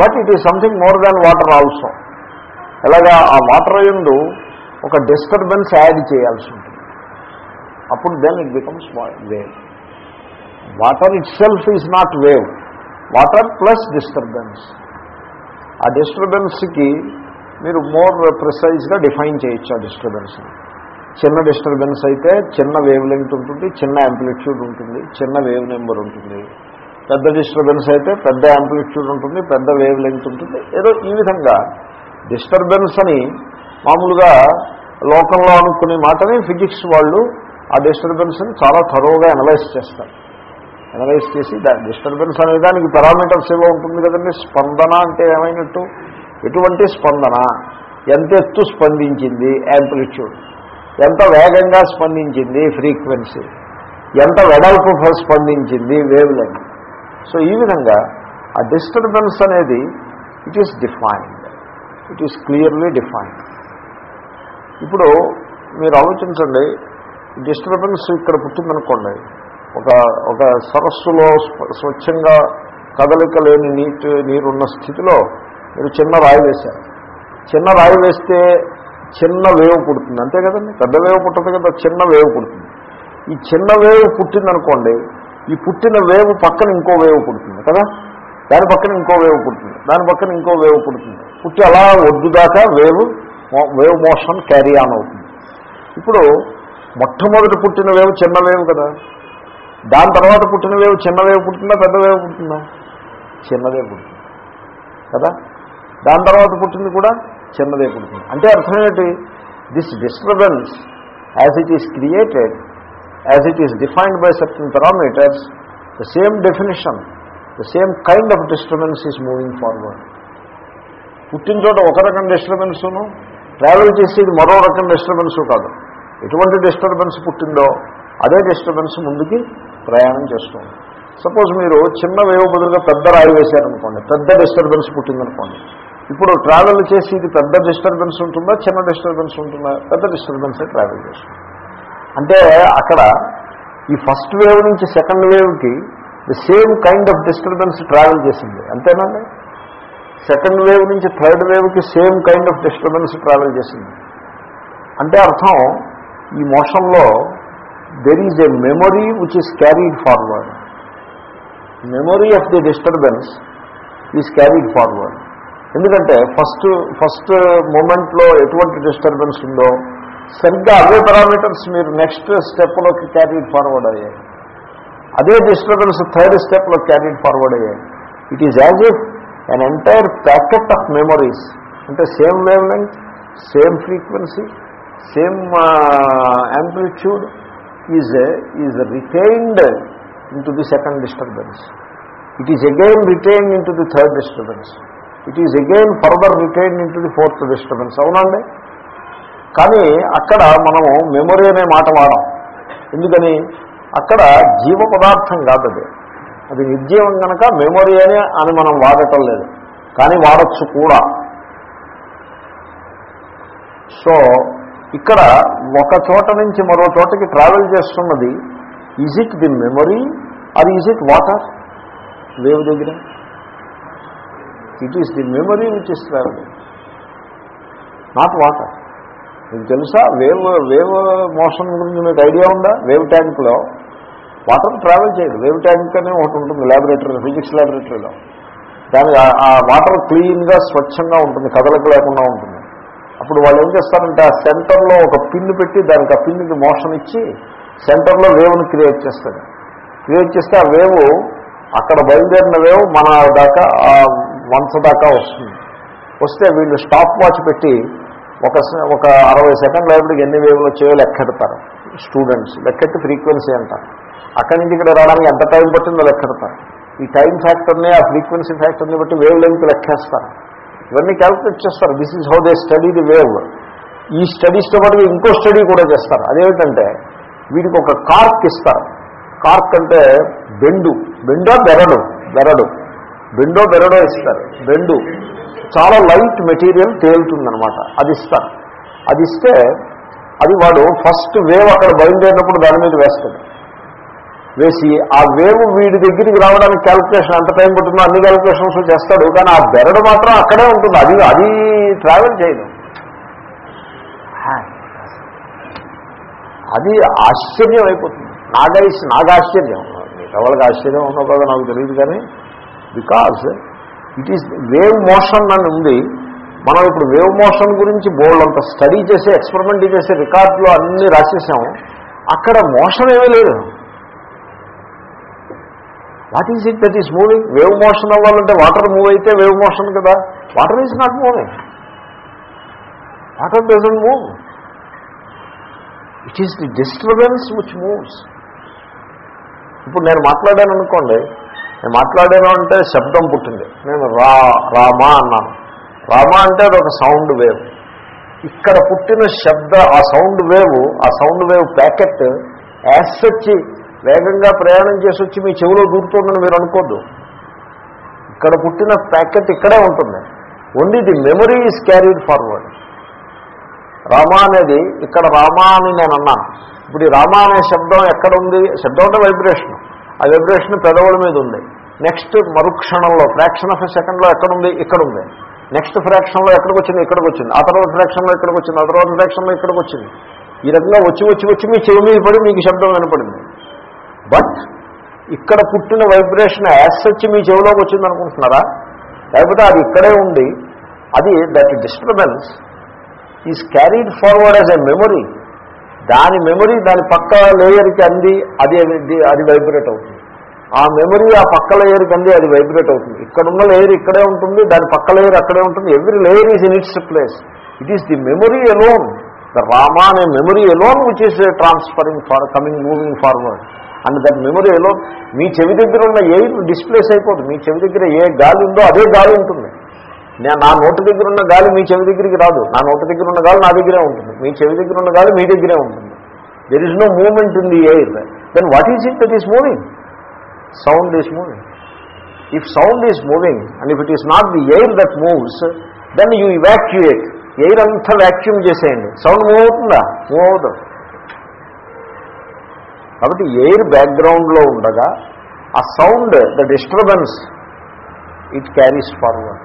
but it is something more than water also ఎలాగా? ఆ వాటర్ ఎందు ఒక డిస్టర్బెన్స్ యాడ్ చేయాల్సి ఉంటుంది. అప్పుడు then it becomes wave water itself is not wave water plus disturbance ఆ డిస్టర్బెన్స్కి మీరు మోర్ ప్రిసైజ్గా డిఫైన్ చేయొచ్చు ఆ డిస్టర్బెన్స్ని చిన్న డిస్టర్బెన్స్ అయితే చిన్న వేవ్ లెంగ్త్ ఉంటుంది చిన్న యాంప్లిట్యూడ్ ఉంటుంది చిన్న వేవ్ నెంబర్ ఉంటుంది. పెద్ద డిస్టర్బెన్స్ అయితే పెద్ద యాంప్లిట్యూడ్ ఉంటుంది పెద్ద వేవ్ లెంగ్త్ ఉంటుంది. ఏదో ఈ విధంగా డిస్టర్బెన్స్ అని మామూలుగా లోకంలో అనుకునే మాటని ఫిజిక్స్ వాళ్ళు ఆ డిస్టర్బెన్స్ని చాలా థరోగా అనలైజ్ చేస్తారు. అనలైజ్ చేసి దాని డిస్టర్బెన్స్ అనే దానికి పారామీటర్స్ ఏవో ఉంటుంది కదండి. స్పందన అంటే ఏమైనట్టు? ఎటువంటి స్పందన? ఎంత ఎత్తు స్పందించింది? యాంప్లిట్యూడ్ ఎంత వేగంగా స్పందించింది? ఫ్రీక్వెన్సీ ఎంత వెడల్పు స్పందించింది? వేవ్ లెంగ్ సో ఈ విధంగా ఆ డిస్టర్బెన్స్ అనేది it is defined it is clearly defined ఇప్పుడు మీరు ఆలోచించండి డిస్టర్బెన్స్ ఇక్కడ పుట్టిందనుకోండి ఒక ఒక సరస్సులో స్వచ్ఛంగా కదలిక లేని నీటి నీరున్న స్థితిలో మీరు చిన్న రాయి వేశారు. చిన్న రాయి వేస్తే చిన్న వేవ్ పుడుతుంది. అంతే కదండి? పెద్ద వేవ్ పుట్టదు కదా చిన్న వేవ్ పుడుతుంది. ఈ చిన్న వేవ్ పుట్టిందనుకోండి ఈ పుట్టిన వేవ్ పక్కన ఇంకో వేవ్ పుడుతుంది కదా? దాని పక్కన ఇంకో వేవ్ పుడుతుంది. దాని పక్కన ఇంకో వేవ్ పుడుతుంది. పుట్టి అలా ఒడ్డు దాకా wave wave motion carry on అవుతుంది. ఇప్పుడు మొట్టమొదటి పుట్టిన వేవ్ చిన్న వేవ్ కదా. దాని తర్వాత పుట్టిన వేవ్ చిన్న వేవ్ పుట్టిందా పెద్ద వేవ్ పుట్టిందా? చిన్నదే పుట్టింది. కదా? దాని తర్వాత పుట్టింది కూడా చిన్నదే పుట్టింది. అంటే అర్థం ఏంటి? This disturbance as it is created as it is defined by certain parameters the same definition the same kind of disturbance is moving forward పుట్టిన చోట ఒక రకం డిస్టర్బెన్స్ను ట్రావెల్ చేసేది మరో రకం డిస్టర్బెన్స్ కాదు. ఎటువంటి డిస్టర్బెన్స్ పుట్టిందో అదే డిస్టర్బెన్స్ ముందుకి ప్రయాణం చేస్తుంది సపోజ్ మీరు చిన్న వేవ్ బదులుగా పెద్ద రాయి వేశారనుకోండి పెద్ద డిస్టర్బెన్స్ పుట్టిందనుకోండి. ఇప్పుడు ట్రావెల్ చేసి ఇది పెద్ద డిస్టర్బెన్స్ ఉంటుందా చిన్న డిస్టర్బెన్స్ ఉంటుందా? పెద్ద డిస్టర్బెన్సే ట్రావెల్ చేస్తుంది. అంటే అక్కడ ఈ ఫస్ట్ వేవ్ నుంచి second వేవ్కి the same kind of disturbance travel చేసింది. అంతేనండి సెకండ్ వేవ్ నుంచి third వేవ్కి same kind of disturbance travel చేసింది. అంటే అర్థం ఈ మోషన్లో there is a memory which is carried forward memory of the disturbance is carried forward ఎందుకంటే ఫస్ట్ ఫస్ట్ మూమెంట్లో ఎటువంటి డిస్టర్బెన్స్ ఉందో సరిగ్గా అదే పారామీటర్స్ మీరు నెక్స్ట్ స్టెప్లోకి క్యారీడ్ ఫార్వర్డ్ అయ్యాయి. అదే డిస్టర్బెన్స్ థర్డ్ స్టెప్లో క్యారీడ్ ఫార్వర్డ్ అయ్యాయి. It is as if an entire packet of memories అంటే same wave length same frequency same amplitude is is retained into the second disturbance it is again retain into the third disturbance it is again further retain into the fourth disturbance అవునండి? కానీ అక్కడ మనము memory అనే మాట వాడం. ఎందుకని? అక్కడ జీవ పదార్థం కాదు అది అది నిర్జీవం కనుక మెమొరీ అని అని మనం వాడటం లేదు. కానీ వాడచ్చు కూడా. సో ఇక్కడ ఒక చోట నుంచి మరో చోటకి ట్రావెల్ చేస్తున్నది is it the memory or is it water wave దగ్గర. It is the memory which is travelling not water మీకు తెలుసా? వేవ్ వేవ్ మోషన్ గురించి మీకు ఐడియా ఉందా? వేవ్ ట్యాంక్లో వాటర్ ట్రావెల్ చేయదు. వేవ్ ట్యాంక్ అనే ఒకటి ఉంటుంది ల్యాబొరేటరీ ఫిజిక్స్ ల్యాబొరేటరీలో దాని ఆ- వాటర్ క్లీన్గా స్వచ్ఛంగా ఉంటుంది కదలకు లేకుండా ఉంటుంది. అప్పుడు వాళ్ళు ఏం చేస్తారంటే ఆ సెంటర్లో ఒక పిన్ పెట్టి దానికి ఆ పిన్కి మోషన్ ఇచ్చి సెంటర్లో వేవ్ని క్రియేట్ చేస్తారు. క్రియేట్ చేస్తే ఆ వేవ్ అక్కడ బయలుదేరిన వేవ్ మన దాకా ఆ వంచ దాకా వస్తుంది. వస్తే వీళ్ళు స్టాప్ వాచ్ పెట్టి ఒక ఒక అరవై సెకండ్ అయినప్పటికి ఎన్ని వేవ్లు వచ్చాయో లెక్కెడతారు. స్టూడెంట్స్ లెక్కెట్టి ఫ్రీక్వెన్సీ అంటారు. అక్కడి నుంచి ఇక్కడ రావడానికి ఎంత టైం పట్టిందో లెక్కెడతారు. ఈ టైం ఫ్యాక్టర్ని ఆ ఫ్రీక్వెన్సీ ఫ్యాక్టర్ని బట్టి వేవ్ లెంగ్త్ లెక్కేస్తారు. ఇవన్నీ క్యాల్కులేట్ చేస్తారు. This is how they study the wave ఈ స్టడీస్తో పాటు ఇంకో స్టడీ కూడా చేస్తారు. అదేమిటంటే వీడికి ఒక కార్క్ ఇస్తారు. కార్క్ అంటే బెండు. బెండో బెరడు. బెరడు. బెండో బెరడో ఇస్తారు. బెండు. చాలా లైట్ మెటీరియల్ తేలుతుందనమాట అది ఇస్తారు. అది ఇస్తే అది వాడు ఫస్ట్ వేవ్ అక్కడ బయలుదేరినప్పుడు దాని మీద వేస్తాడు. వేసి ఆ వేవ్ వీడి దగ్గరికి రావడానికి క్యాల్కులేషన్ ఎంత టైం పడుతుందో అన్ని క్యాల్కులేషన్స్ చేస్తాడు. కానీ ఆ బెరడు మాత్రం అక్కడే ఉంటుంది. అది అది ట్రావెల్ చేయదు. అది ఆశ్చర్యం అయిపోతుంది. నాగైస్ నాగాశ్చర్యం. ఆశ్చర్యం మిగతా ఆశ్చర్యం ఉన్నో కదా నాకు తెలియదు కానీ because it is wave motion అని ఉంది. మనం ఇప్పుడు వేవ్ మోషన్ గురించి బోల్డ్ అంత స్టడీ చేసి ఎక్స్పెరిమెంట్ చేసి రికార్డులో అన్నీ రాసేసాము అక్కడ మోషన్ ఏమీ లేదు. What is it that is moving wave motion అవ్వాలంటే వాటర్ మూవ్ అయితే వేవ్ మోషన్ కదా. Water is not moving water doesn't move it is the disturbance which moves ఇప్పుడు నేను మాట్లాడాను అనుకోండి. నేను మాట్లాడాను అంటే శబ్దం పుట్టింది. నేను రా రామా అన్నాను. రామా అంటే అది ఒక సౌండ్ వేవ్ ఇక్కడ పుట్టిన శబ్ద ఆ సౌండ్ వేవ్ ఆ సౌండ్ వేవ్ ప్యాకెట్ యాస్ వేగంగా ప్రయాణం చేసి వచ్చి మీ చెవిలో దూరుతుందని మీరు అనుకోద్దు. ఇక్కడ పుట్టిన ప్యాకెట్ ఇక్కడే ఉంటుంది. Only the memory is carried forward Rama అనేది ఇక్కడ రామా అని నేను అన్నాను. ఇప్పుడు ఈ రామా అనే శబ్దం ఎక్కడ ఉంది శబ్దం అంటే వైబ్రేషన్ ఆ వైబ్రేషన్ పెదవుల మీద ఉంది. నెక్స్ట్ మరుక్షణంలో ఫ్రాక్షన్ ఆఫ్ ఎ సెకండ్లో ఎక్కడుంది? ఇక్కడ ఉంది నెక్స్ట్ ఫ్రాక్షన్లో ఎక్కడికి వచ్చింది? ఇక్కడికి వచ్చింది. ఆ తర్వాత ఫ్రాక్షన్లో ఇక్కడికి వచ్చింది? ఆ తర్వాత ఫ్రాక్షన్లో ఇక్కడికి వచ్చింది? ఈ రకంగా వచ్చి వచ్చి వచ్చి మీ చెవి మీద పడి మీకు శబ్దం వినపడింది. బట్ ఇక్కడ పుట్టిన వైబ్రేషన్ యాస్ సచ్ మీ చెవిలోకి వచ్చింది అనుకుంటున్నారా లేకపోతే అది ఇక్కడే ఉండి అది that disturbance is carried forward as a memory దాని మెమరీ దాని పక్క లేయర్కి అంది అది అది వైబ్రేట్ అవుతుంది. ఆ మెమరీ ఆ పక్క లేయర్కి అంది అది వైబ్రేట్ అవుతుంది. ఇక్కడ ఉన్న లేయర్ ఇక్కడే ఉంటుంది దాని పక్క లేయర్ అక్కడే ఉంటుంది. Every layer is in its place it is the memory alone the Rama అనే memory alone which is transferring far coming moving forward and that మెమొరీలో మీ చెవి దగ్గర ఉన్న ఎయిర్ డిస్ప్లేస్ అయిపోతుంది మీ చెవి దగ్గర ఏ గాలి ఉందో అదే గాలి ఉంటుంది. నేను నా నోటి దగ్గర ఉన్న గాలి మీ చెవి దగ్గరికి రాదు. నా నోటి దగ్గర ఉన్న గాలి నా దగ్గరే ఉంటుంది. మీ చెవి దగ్గర ఉన్న గాలి మీ దగ్గరే ఉంటుంది. There is no moment in the air then what is it that is moving sound is moving if sound is moving and if it is not the air that moves then you evacuate air అంతా vacuum చేసేయండి. Sound move అవుతుందా? Move అవుతుంది. కాబట్టి air బ్యాక్గ్రౌండ్లో ఉండగా ఆ sound the disturbance it carries forward.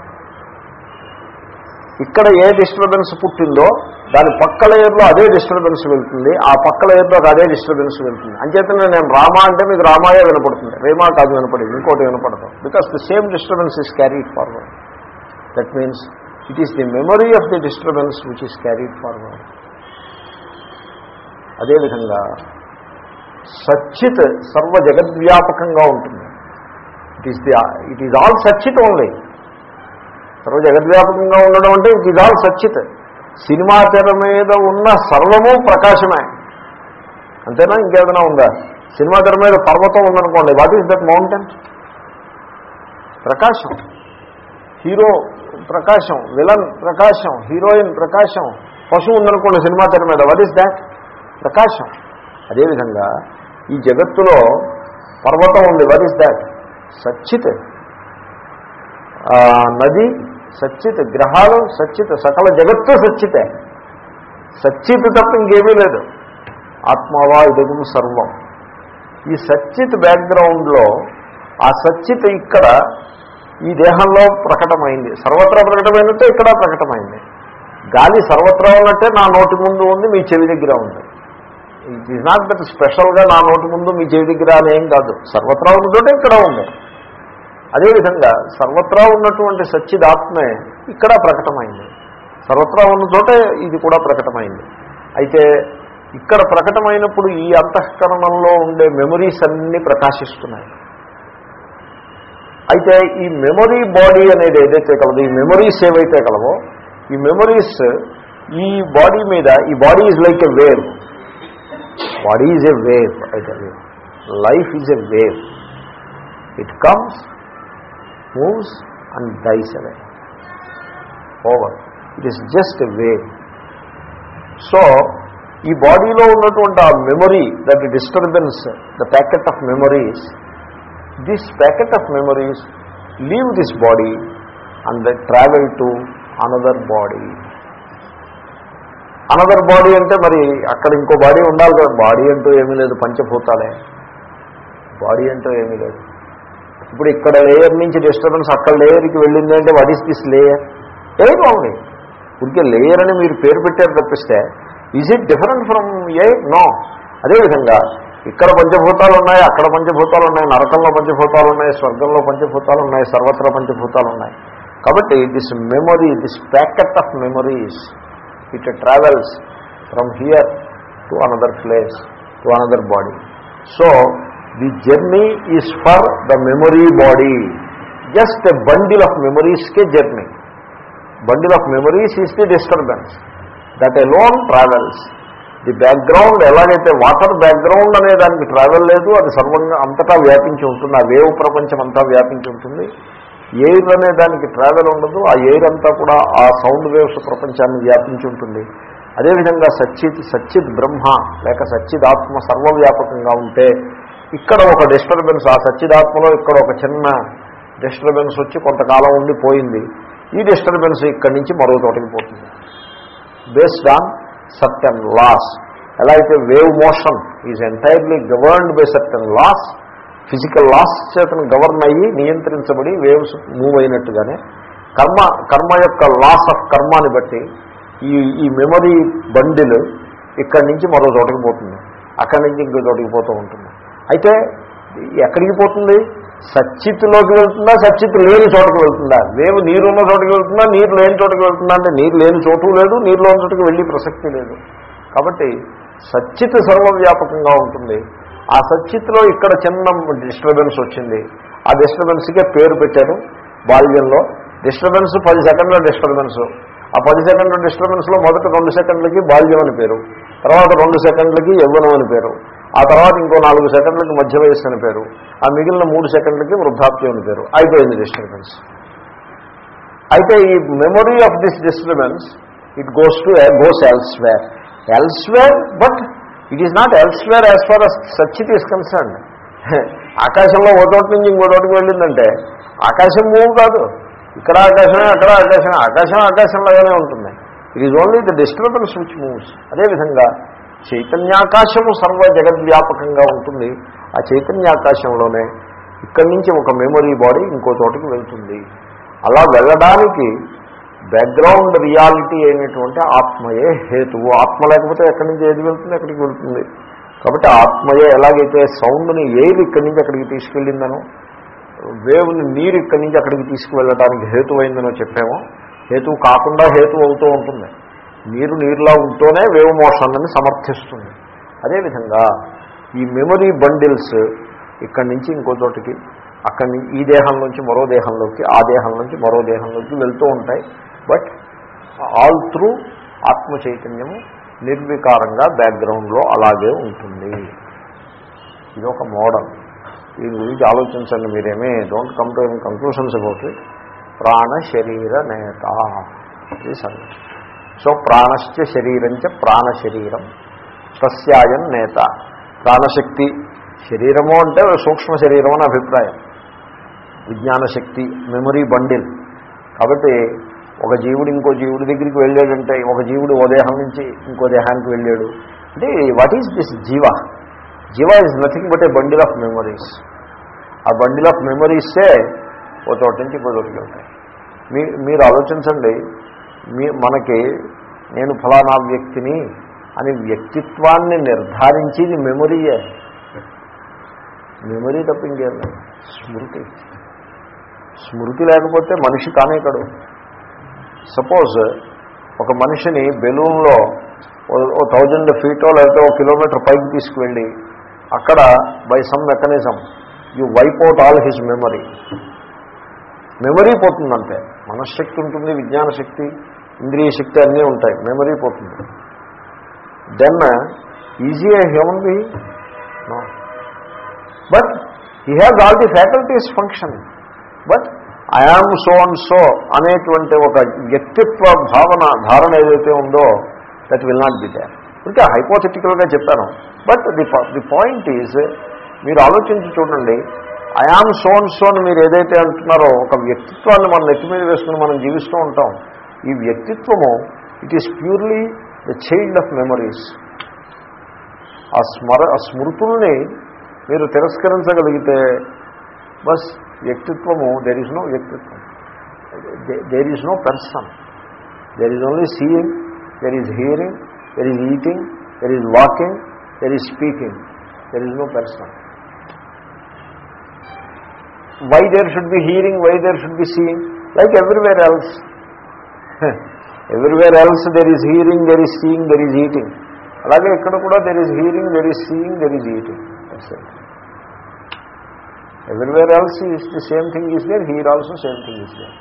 ఇక్కడ ఏ డిస్టర్బెన్స్ పుట్టిందో దాని పక్క లేయర్లో అదే డిస్టర్బెన్స్ వెళ్తుంది ఆ పక్క లేయర్లో అదే డిస్టర్బెన్స్ వెళ్తుంది. అంచేతనే నేను రామా అంటే మీకు రామాయే వినపడుతుంది రేమా కాదు వినపడింది ఇంకోటి వినపడదు. Because the same disturbance is carried forward that means it is the memory of the disturbance which is carried forward అదేవిధంగా సచ్చిత్ సర్వ జగద్వ్యాపకంగా ఉంటుంది. It is the it is all సచ్చిత్ only సర్వ జగద్వ్యాపకంగా ఉండడం అంటే ఇట్ ఈజ్ ఆల్ సచ్చిత్. సినిమా తెర మీద ఉన్న సర్వము ప్రకాశమే. అంతేనా? ఇంకేదైనా ఉందా? సినిమా తెర మీద పర్వతం ఉందనుకోండి వాట్ ఈస్ దట్ మౌంటైన్ ప్రకాశం. హీరో ప్రకాశం విలన్ ప్రకాశం హీరోయిన్ ప్రకాశం పశువు ఉందనుకోండి సినిమా తెర మీద వాట్ ఈస్ దాట్ ప్రకాశం. అదేవిధంగా ఈ జగత్తులో పర్వతం ఉంది. వాట్ ఈస్ దాట్ సచ్చిత్. నది సచ్చిత్ గ్రహాలు సచ్చిత్ సకల జగత్తు సచ్చితే. సచ్చిత్ తప్ప ఇంకేమీ లేదు. ఆత్మవా ఇదగం సర్వం. ఈ సచ్చిత్ బ్యాక్గ్రౌండ్లో ఆ సచ్చిత్ ఇక్కడ ఈ దేహంలో ప్రకటమైంది. సర్వత్రా ప్రకటమైనట్టే ఇక్కడ ప్రకటమైంది. గాలి సర్వత్రా ఉన్నట్టే నా నోటి ముందు ఉంది మీ చెవి దగ్గర ఉంది. ఇట్ ఈజ్ నాట్ దట్ స్పెషల్గా నా నోటి ముందు మీ చెవి దగ్గర అనేం కాదు. సర్వత్రా ఉన్నతోటే ఇక్కడ ఉంది. అదేవిధంగా సర్వత్రా ఉన్నటువంటి సచ్చిదాత్మే ఇక్కడ ప్రకటమైంది. సర్వత్రా ఉన్న చోటే ఇది కూడా ప్రకటమైంది. అయితే ఇక్కడ ప్రకటమైనప్పుడు ఈ అంతఃకరణంలో ఉండే మెమరీస్ అన్నీ ప్రకాశిస్తున్నాయి. అయితే ఈ మెమరీ బాడీ అనేది ఏదైతే కలదో ఈ మెమరీస్ ఏవైతే కలవో ఈ మెమరీస్ ఈ బాడీ మీద ఈ body is like a wave body is a wave అయితే life is a wave it comes moves and dies away over it is just a wave so ఈ బాడీలో ఉన్నటువంటి ఆ memory that disturbance the packet of memories this packet of memories leave this body and travel to another body another body అంటే మరి అక్కడ ఇంకో body ఉండాలి కదా. బాడీ అంటూ ఏమీ లేదు పంచభూతాలే. బాడీ అంటూ ఏమీ లేదు. ఇప్పుడు ఇక్కడ లేయర్ నుంచి డిస్టర్బెన్స్ అక్కడ లేయర్కి వెళ్ళింది అంటే what is this layer air only ఇంకే లేయర్ అని మీరు పేరు పెట్టారు తప్పిస్తే is it different from a no అదేవిధంగా ఇక్కడ పంచభూతాలు ఉన్నాయి అక్కడ పంచభూతాలు ఉన్నాయి నరకంలో పంచభూతాలు ఉన్నాయి స్వర్గంలో పంచభూతాలు ఉన్నాయి సర్వత్రా పంచభూతాలు ఉన్నాయి. కాబట్టి this memory this packet of memories it travels from here to another place to another body so the journey is for the memory body just a bundle of మెమరీస్కే journey bundle of memories is the disturbance that alone travels the background ఎలాగైతే water background అనే దానికి travel లేదు అది సర్వంగా అంతటా వ్యాపించి ఉంటుంది. ఆ wave ప్రపంచం అంతా వ్యాపించి ఉంటుంది. ఎయిర్ అనే దానికి ట్రావెల్ ఉండదు. ఆ ఎయిర్ అంతా కూడా ఆ సౌండ్ వేవ్స్ ప్రపంచాన్ని వ్యాపించి ఉంటుంది. అదేవిధంగా సచ్చిత్ సచ్చిత్ బ్రహ్మ లేక సచ్చిదాత్మ సర్వవ్యాపకంగా ఉంటే ఇక్కడ ఒక డిస్టర్బెన్స్ ఆ సచ్చిదాత్మలో ఇక్కడ ఒక చిన్న డిస్టర్బెన్స్ వచ్చి కొంతకాలం ఉండి పోయింది ఈ డిస్టర్బెన్స్ ఇక్కడి నుంచి మరో చోటకి పోతుంది. బేస్డ్ ఆన్ సర్టన్ లాస్ ఎలా అయితే wave motion is entirely governed by certain laws physical laws చేతను గవర్న్ అయ్యి నియంత్రించబడి వేవ్స్ మూవ్ అయినట్టుగానే కర్మ కర్మ యొక్క లాస్ ఆఫ్ కర్మాని బట్టి ఈ ఈ మెమరీ బండిల్ ఇక్కడి నుంచి మరో చోటకి పోతుంది. అక్కడి నుంచి ఇంకో చోటకి పోతూ ఉంటుంది. అయితే ఎక్కడికి పోతుంది? సచ్చిత్తులోకి వెళ్తుందా? సచ్చిత్ లేని చోటకి వెళ్తుందా? వేవు నీరున్న చోటకి వెళ్తుందా? నీరు లేని చోటకి వెళ్తుందా? అంటే నీరు లేని చోటు లేదు నీరులో ఉన్న చోటకి వెళ్ళి ప్రసక్తి లేదు. కాబట్టి సచ్చిత్ సర్వవ్యాపకంగా ఉంటుంది. ఆ సచ్చిత్లో ఇక్కడ చిన్న డిస్టర్బెన్స్ వచ్చింది. ఆ డిస్టర్బెన్స్కే పేరు పెట్టారు బాల్యంలో. డిస్టర్బెన్స్ పది సెకండ్ల డిస్టర్బెన్స్ ఆ పది సెకండ్ల డిస్టర్బెన్స్లో మొదటి రెండు సెకండ్లకి బాల్యం అని పేరు. తర్వాత రెండు సెకండ్లకి యవ్వనం అని పేరు. ఆ తర్వాత ఇంకో నాలుగు సెకండ్లకి మధ్య వయస్సు అని పేరు. ఆ మిగిలిన మూడు సెకండ్లకి వృద్ధాప్యం అని పేరు. అయిపోయింది డిస్టర్బెన్స్ అయితే ఈ memory of this disturbance it goes to goes elsewhere elsewhere but it is not elsewhere as far as సచ్చిట్ is concern ఆకాశంలో ఓ చోటు నుంచి ఇంకో చోటుకి వెళ్ళిందంటే ఆకాశం మూవ్ కాదు. ఇక్కడ ఆకాశమే అక్కడ ఆకాశమే ఆకాశం ఆకాశంలాగానే ఉంటుంది. It is only the disturbance which moves అదేవిధంగా చైతన్యాకాశము సర్వ జగద్వ్యాపకంగా ఉంటుంది. ఆ చైతన్యాకాశంలోనే ఇక్కడి నుంచి ఒక మెమొరీ బాడీ ఇంకో చోటకి వెళ్తుంది. అలా వెళ్ళడానికి బ్యాక్గ్రౌండ్ రియాలిటీ అయినటువంటి ఆత్మయే హేతువు. ఆత్మ లేకపోతే ఎక్కడి నుంచి ఏది వెళ్తుంది? ఎక్కడికి వెళ్తుంది? కాబట్టి ఆత్మయే ఎలాగైతే సౌండ్ని ఎయిర్ ఇక్కడి నుంచి అక్కడికి తీసుకెళ్ళిందనో వేవ్ని నీరు ఇక్కడి నుంచి అక్కడికి తీసుకువెళ్ళడానికి హేతువైందనో చెప్పామో హేతువు కాకుండా హేతు అవుతూ ఉంటుంది. నీరు నీరులా ఉంటూనే వేవ్ మోషన్ అని సమర్థిస్తుంది. అదేవిధంగా ఈ మెమరీ బండిల్స్ ఇక్కడి నుంచి ఇంకో చోటికి అక్కడి నుంచి ఈ దేహం నుంచి మరో దేహంలోకి ఆ దేహం నుంచి మరో దేహంలోకి వెళ్తూ ఉంటాయి. బట్ ఆల్ త్రూ ఆత్మ చైతన్యము నిర్వికారంగా బ్యాక్గ్రౌండ్లో అలాగే ఉంటుంది. ఇది ఒక మోడల్. దీని గురించి ఆలోచించండి మీరేమీ. Don't come to any conclusions about it ప్రాణ శరీర నేత. ఇది సంగతి. సో ప్రాణశ్చ శరీరంచ ప్రాణ శరీరం. తస్యాయం నేత. ప్రాణశక్తి శరీరము అంటే సూక్ష్మ శరీరం అని అభిప్రాయం. విజ్ఞాన శక్తి మెమరీ బండిల్. కాబట్టి ఒక జీవుడు ఇంకో జీవుడి దగ్గరికి వెళ్ళాడంటే ఒక జీవుడు ఓ దేహం నుంచి ఇంకో దేహానికి వెళ్ళాడు. అంటే వాట్ ఈజ్ దిస్ జీవ జీవ is nothing but a bundle of memories ఆ బండిల్ ఆఫ్ మెమరీసే ఓ చోట నుంచి ఇంకో చోటుకి వెళ్తాయి. మీ మీరు ఆలోచించండి మీ మనకి నేను ఫలానా వ్యక్తిని అని వ్యక్తిత్వాన్ని నిర్ధారించేది మెమొరీయే మెమరీ తప్ప ఇంకేం స్మృతి. స్మృతి లేకపోతే మనిషి కానే కడు. సపోజ్ ఒక మనిషిని బెలూన్లో ఓ థౌజండ్ ఫీటో లేకపోతే ఓ కిలోమీటర్ పైకి తీసుకువెళ్ళి అక్కడ by some mechanism you wipe out all his memory. Memory పోతుందంటే మనశ్శక్తి ఉంటుంది విజ్ఞాన శక్తి ఇంద్రియ శక్తి అన్నీ ఉంటాయి మెమరీ పోతుంది. Then is he a human be no but he has all the faculties function but I am so and so అనేటువంటి ఒక వ్యక్తిత్వ భావన ధారణ ఏదైతే ఉందో that will not be there ఇంకా హైపోథెటికల్గా చెప్పాను. But the the point is మీరు ఆలోచించి చూడండి. ఐఆమ్ సోన్ అని మీరు ఏదైతే అంటున్నారో ఒక వ్యక్తిత్వాన్ని మనం నెత్తి మీద వేసుకుని మనం జీవిస్తూ ఉంటాం. ఈ వ్యక్తిత్వము it is purely the child of memories ఆ స్మర ఆ స్మృతుల్ని మీరు తిరస్కరించగలిగితే బస్ వ్యక్తిత్వము దెర్ ఈజ్ నో వ్యక్తిత్వం there is no person there is only seeing there is hearing there is eating there is walking there is speaking there is no person why there should be hearing why there should be seeing like everywhere else everywhere else there is hearing there is seeing there is eating అలాగే ఇక్కడ కూడా there is hearing there is seeing there is eating everywhere else is the same thing is there here also same thing is there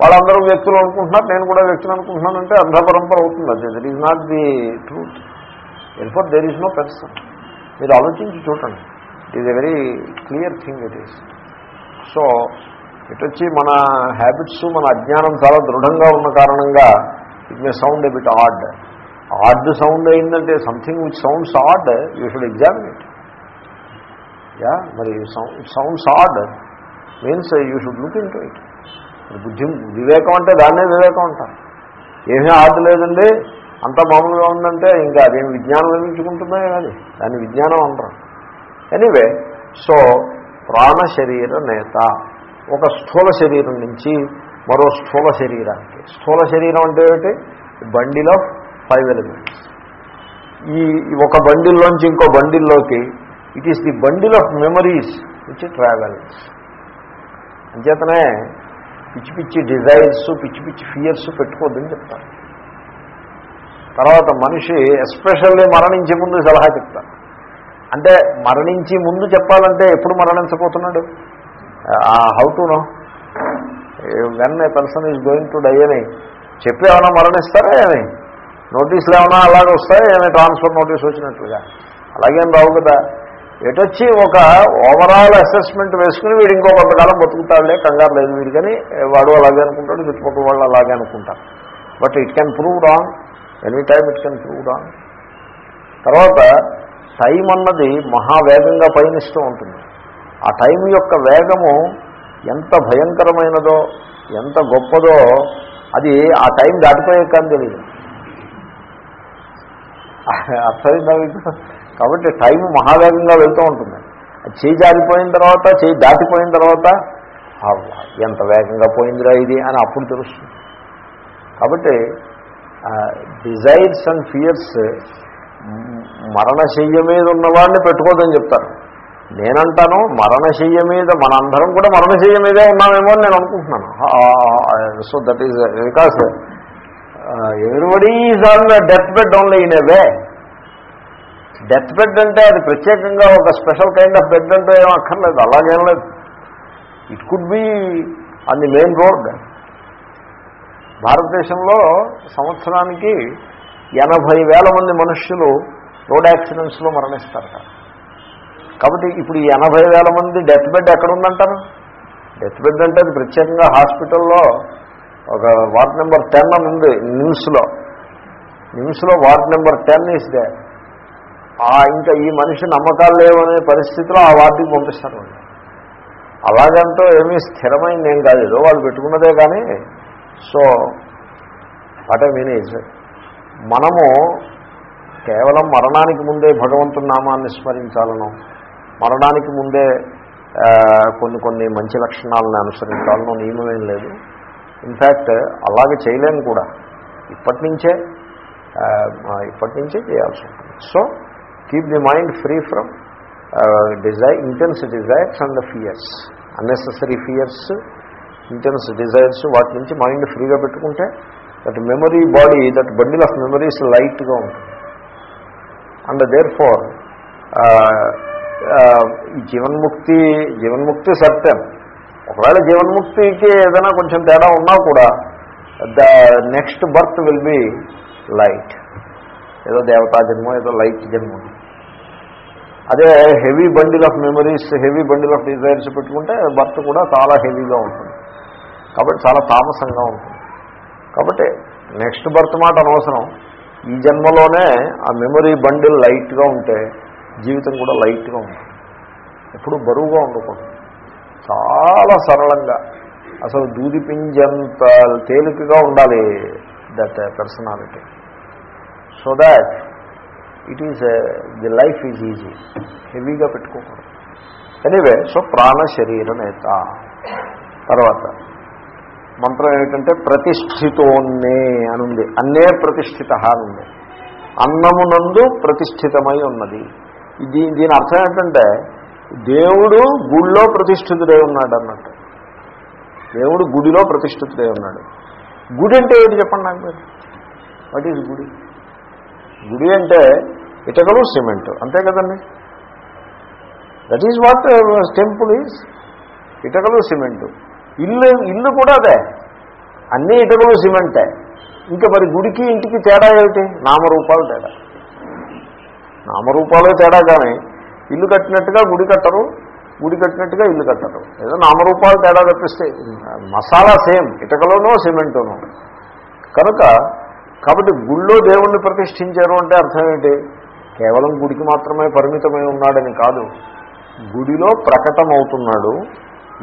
వాళ్ళందరూ వ్యక్తులు అనుకుంటున్నారు నేను కూడా వ్యక్తులు అనుకుంటున్నానంటే అంధ పరంపర అవుతుంది అది. That is not the truth ఎల్ఫోర్ there is no person మీరు ఆలోచించి చూడండి. It is a very clear thing it is so ఇటు వచ్చి మన హ్యాబిట్స్ మన అజ్ఞానం చాలా దృఢంగా ఉన్న కారణంగా it may sound a bit odd odd sound అయిందంటే something which sounds odd you should examine it ya మరి sounds odd. Means you should look into it బుద్ధి వివేకం అంటే దాన్నే వివేకం అంటారు. ఏమీ ఆడ్ లేదండి. అంత మామూలుగా ఉందంటే ఇంకా అదేం విజ్ఞానం లభించుకుంటుందో అది దాన్ని విజ్ఞానం అంటారు. ఎనీవే సో ప్రాణ శరీర నేత. ఒక స్థూల శరీరం నుంచి మరో స్థూల శరీరానికి. స్థూల శరీరం అంటే ఏమిటి? బండిల్ ఆఫ్ ఫైవ్ ఎలిమెంట్స్ ఈ ఒక బండిల్లోంచి ఇంకో బండిల్లోకి it is the bundle of memories which travels అంచేతనే పిచ్చి పిచ్చి డిజైర్స్ పిచ్చి పిచ్చి ఫియర్స్ పెట్టుకోవద్దని చెప్తారు. తర్వాత మనిషి ఎస్పెషల్లీ మరణించే ముందు సలహా చెప్తారు. అంటే మరణించి ముందు చెప్పాలంటే ఎప్పుడు మరణించబోతున్నాడు? How to know when a person is going to die అని చెప్పి ఏమైనా మరణిస్తారా ఏమి? నోటీసులు ఏమైనా అలాగే వస్తాయి ఏమైనా ట్రాన్స్ఫర్ నోటీస్ వచ్చినట్లుగా. అలాగేం రావు కదా. ఎటొచ్చి ఒక ఓవరాల్ అసెస్మెంట్ వేసుకుని వీడు ఇంకో కొంతకాలం బతుకుతాడులే కంగారు లేదు వీడు కానీ వాడు అలాగే అనుకుంటాడు చుట్టుపక్కల వాళ్ళు అలాగే అనుకుంటారు. But it can prove wrong any time it can prove wrong తర్వాత టైం అన్నది మహావేగంగా పయనిస్తూ ఉంటుంది. ఆ టైం యొక్క వేగము ఎంత భయంకరమైనదో ఎంత గొప్పదో అది ఆ టైం దాటిపోయే కానీ తెలియదు అర్థమైందా మీకు? కాబట్టి టైం మహావేగంగా వెళ్తూ ఉంటుంది. చేయి జారిపోయిన తర్వాత చేయి దాటిపోయిన తర్వాత ఎంత వేగంగా పోయిందిరా ఇది అని అప్పుడు తెలుస్తుంది. కాబట్టి డిజైర్స్ అండ్ ఫియర్స్ మరణశయ్య మీద ఉన్నవాడిని పెట్టుకోదని చెప్తారు. నేనంటాను మరణశయ్య మీద మనందరం కూడా మరణశయ్య మీదే ఉన్నామేమో అని నేను అనుకుంటున్నాను. So that is because everybody is on death bed only in a way death bed అంటే అది ప్రత్యేకంగా ఒక స్పెషల్ కైండ్ ఆఫ్ బెడ్ అంటే ఏం అక్కర్లేదు అలాగేం లేదు. It could be on the main road భారతదేశంలో సంవత్సరానికి ఎనభై వేల మంది మనుష్యులు రోడ్ యాక్సిడెంట్స్లో మరణిస్తారట కాబట్టి ఇప్పుడు ఈ ఎనభై వేల మంది డెత్ బెడ్ ఎక్కడ ఉందంటారు డెత్ బెడ్ అంటే అది ప్రత్యేకంగా హాస్పిటల్లో ఒక వార్డ్ నెంబర్ టెన్ అని ఉంది నిమ్స్లో. నిమ్స్లో ward number ten is they ఇంకా ఈ మనిషి నమ్మకాలు లేవనే పరిస్థితిలో ఆ వార్డుకి పంపిస్తారు అలాగంటూ ఏమీ స్థిరమైంది ఏం కాదు. ఏదో వాళ్ళు పెట్టుకున్నదే కానీ so what I mean is మనము కేవలం మరణానికి ముందే భగవంతుని నామాన్ని స్మరించాలను మరణానికి ముందే కొన్ని కొన్ని మంచి లక్షణాలను అనుసరించాలనో నియమమేం లేదు. ఇన్ఫ్యాక్ట్ అలాగే చేయలేము కూడా. ఇప్పటి నుంచే ఇప్పటి నుంచే చేయాల్సి ఉంటుంది. So keep the mind free from desire intense desires and fears unnecessary fears intense desires వాటి నుంచి మైండ్ ఫ్రీగా పెట్టుకుంటే that memory body that bundle of memories లైట్గా ఉంటుంది. అండ్ దేర్ ఫోర్ ఈ జీవన్ముక్తి జీవన్ముక్తి సత్యం. ఒకవేళ జీవన్ముక్తికి ఏదైనా కొంచెం తేడా ఉన్నా కూడా the next birth will be light ఏదో దేవతా జన్మ ఏదో లైట్ జన్మ. అదే heavy bundle of memories heavy bundle of desires పెట్టుకుంటే బర్త్ కూడా చాలా హెవీగా ఉంటుంది. కాబట్టి చాలా తామసంగా ఉంటుంది. కాబట్టి నెక్స్ట్ బర్త్ మాట అనవసరం. ఈ జన్మలోనే ఆ మెమరీ బండిల్ లైట్గా ఉంటే జీవితం కూడా లైట్గా ఉంటుంది. ఎప్పుడు బరువుగా ఉండకూడదు. చాలా సరళంగా. అసలు దూది పింజంత తేలికగా ఉండాలి that personality so that it is the life is easy హెవీగా పెట్టుకోకూడదు. ఎనీవే సో ప్రాణ శరీర నేత తర్వాత మంత్రం ఏమిటంటే ప్రతిష్ఠితోన్నే అని ఉంది అన్నే ప్రతిష్ఠిత అనుంది. ఉంది అన్నమునందు ప్రతిష్ఠితమై ఉన్నది. దీ దీని అర్థం ఏంటంటే దేవుడు గుడిలో ప్రతిష్ఠితుడై ఉన్నాడు అన్నట్టు. దేవుడు గుడిలో ప్రతిష్ఠితుడై ఉన్నాడు. గుడి అంటే ఏంటి చెప్పండి నాకు మీరు? వాట్ ఈజ్ గుడి? గుడి అంటే ఇటకలు సిమెంట్ అంతే కదండి? That is what temple is ఇటకలు cement ఇల్లు ఇల్లు కూడా అదే. అన్ని ఇటకలు సిమెంటే ఇంకా మరి గుడికి ఇంటికి తేడా ఏమిటి? నామరూపాలు తేడా. నామరూపాలే తేడా కానీ ఇల్లు కట్టినట్టుగా గుడి కట్టరు గుడి కట్టినట్టుగా ఇల్లు కట్టరు. ఏదో నామరూపాలు తేడా తప్పిస్తే మసాలా సేమ్. ఇటకలోనో సిమెంటునో కనుక కాబట్టి గుళ్ళో దేవుణ్ణి ప్రతిష్ఠించారు అంటే అర్థం ఏంటి? కేవలం గుడికి మాత్రమే పరిమితమై ఉన్నాడని కాదు. గుడిలో ప్రకటమవుతున్నాడు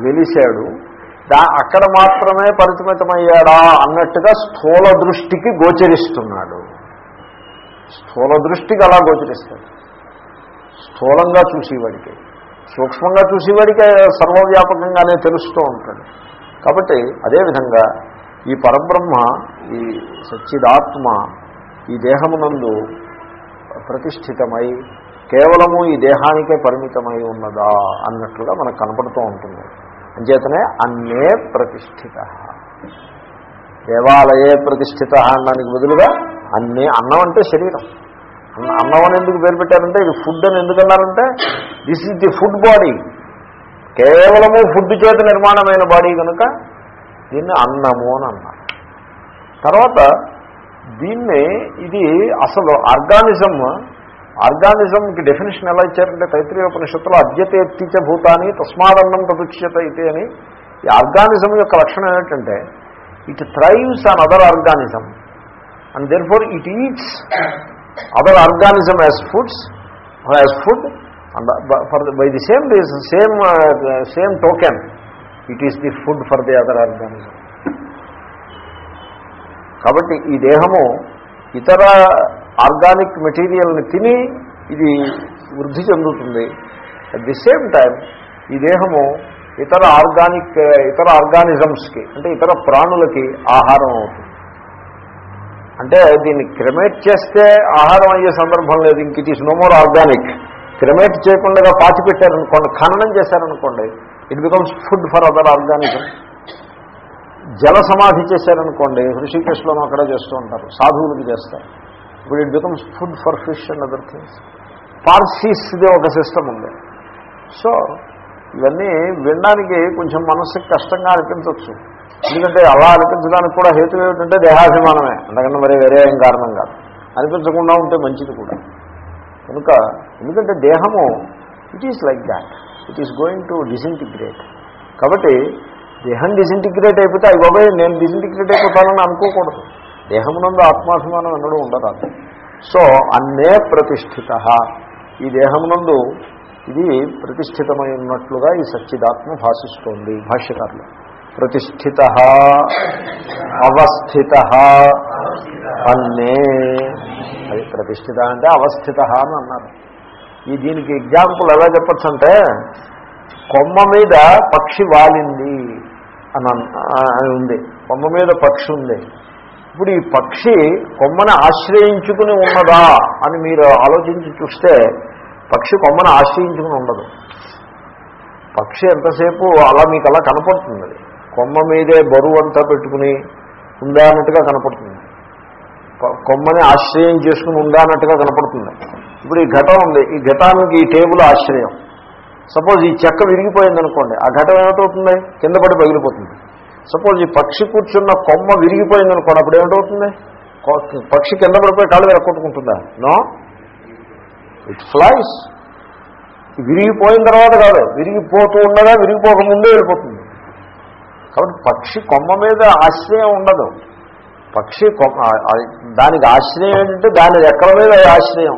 వెలిశాడు. దా అక్కడ మాత్రమే పరిమితమయ్యాడా అన్నట్టుగా స్థూల దృష్టికి గోచరిస్తున్నాడు. స్థూల దృష్టికి అలా గోచరిస్తాడు. స్థూలంగా చూసేవాడికి. సూక్ష్మంగా చూసేవాడికి సర్వవ్యాపకంగానే తెలుస్తూ ఉంటాడు. కాబట్టి అదేవిధంగా ఈ పరబ్రహ్మ ఈ సచ్చిదాత్మ ఈ దేహమునందు ప్రతిష్ఠితమై కేవలము ఈ దేహానికే పరిమితమై ఉన్నదా అన్నట్లుగా మనకు కనపడుతూ ఉంటుంది. అంచేతనే అన్నే ప్రతిష్ఠిత. దేవాలయే ప్రతిష్ఠిత అనడానికి బదులుగా అన్నీ అన్నం అంటే శరీరం. అన్నం అని ఎందుకు పేరు పెట్టారంటే ఇది ఫుడ్ అని ఎందుకన్నారంటే this is the food body కేవలము ఫుడ్ చేత నిర్మాణమైన బాడీ కనుక దీన్ని అన్నము అని అన్నారు. తర్వాత దీన్ని ఇది అసలు ఆర్గానిజం ఆర్గానిజంకి డెఫినేషన్ ఎలా ఇచ్చారంటే తైత్రీయ ఉపనిషత్తులో అద్యతేత్తిచ భూతాన్ని తస్మాదన్నం తదుచ్యత అయితే అని. ఈ ఆర్గానిజం యొక్క లక్షణం ఏంటంటే it thrives on other organism and then for it eats other organism as foods as food and for by the same same same token it is the food for the other organism. కాబట్టి ఈ దేహము ఇతర organic మెటీరియల్ని తిని ఇది వృద్ధి చెందుతుంది. At the same time ఈ దేహము ఇతర ఆర్గానిక్ ఇతర ఆర్గానిజమ్స్కి అంటే ఇతర ప్రాణులకి ఆహారం అవుతుంది. అంటే దీన్ని క్రిమేట్ చేస్తే ఆహారం అయ్యే సందర్భం లేదు. ఇంక it is no more organic cremate చేయకుండా పాతి పెట్టారనుకోండి ఖననం చేశారనుకోండి it becomes food for other organism జల సమాధి చేశారనుకోండి హృషికేశ్లోనూ అక్కడ చేస్తూ ఉంటారు సాధువులకి చేస్తారు. ఇప్పుడు it becomes food for fish and other things పార్సీస్ది ఒక సిస్టమ్ ఉంది. సో ఇవన్నీ వినడానికి కొంచెం మనస్సుకి కష్టంగా అనిపించవచ్చు ఎందుకంటే అలా అనిపించడానికి కూడా హేతు ఏమిటంటే దేహాభిమానమే. అందుకంటే మరి వేరే ఏం కారణం కాదు. అనిపించకుండా ఉంటే మంచిది కూడా. కనుక ఎందుకంటే దేహము it is like that it is going to disintegrate కాబట్టి దేహం డిసింటిగ్రేట్ అయిపోతే అవి బాబాయ్ నేను డిసింటిగ్రేట్ అయిపోతానని అనుకోకూడదు. దేహమునందు ఆత్మాభిమానం ఎన్నడూ ఉండరాదు. సో అన్నే ప్రతిష్ఠిత. ఈ దేహమునందు ఇది ప్రతిష్ఠితమై ఉన్నట్లుగా ఈ సచ్చిదాత్మ భాషిస్తోంది భాష్యకారులు. ప్రతిష్ఠిత అవస్థిత అన్నే. అది ప్రతిష్ఠిత అంటే అవస్థిత అని అన్నారు. ఈ దీనికి ఎగ్జాంపుల్ ఎలా చెప్పచ్చంటే కొమ్మ మీద పక్షి వాలింది అని అని ఉంది. కొమ్మ మీద పక్షి ఉంది. ఇప్పుడు ఈ పక్షి కొమ్మని ఆశ్రయించుకుని ఉన్నదా అని మీరు ఆలోచించి చూస్తే పక్షి కొమ్మని ఆశ్రయించుకుని ఉండదు. పక్షి ఎంతసేపు అలా మీకు అలా కనపడుతుంది. కొమ్మ మీదే బరువు అంతా పెట్టుకుని ఉందా అన్నట్టుగా కనపడుతుంది. కొమ్మని ఆశ్రయం చేసుకుని ఉందా అన్నట్టుగా కనపడుతుంది. ఇప్పుడు ఈ ఘటం ఉంది. ఈ ఘటానికి ఈ టేబుల్ ఆశ్రయం. సపోజ్ ఈ చెక్క విరిగిపోయింది అనుకోండి ఆ ఘటం ఏమిటవుతుంది? కింద పడి పగిలిపోతుంది. సపోజ్ ఈ పక్షి కూర్చున్న కొమ్మ విరిగిపోయింది అనుకోండి అప్పుడు ఏమిటవుతుంది? పక్షి కింద పడిపోయి కాళ్ళు వెరక్కొట్టుకుంటుందా నో. ఇట్ ఫ్లైస్ విరిగిపోయిన తర్వాత కాదు విరిగిపోతూ ఉండగా విరిగిపోకముందే వెళ్ళిపోతుంది. కాబట్టి పక్షి కొమ్మ మీద ఆశ్రయం ఉండదు. పక్షి కొమ్మ
దానికి ఆశ్రయం ఏంటంటే దాని రెక్కల మీద ఆశ్రయం.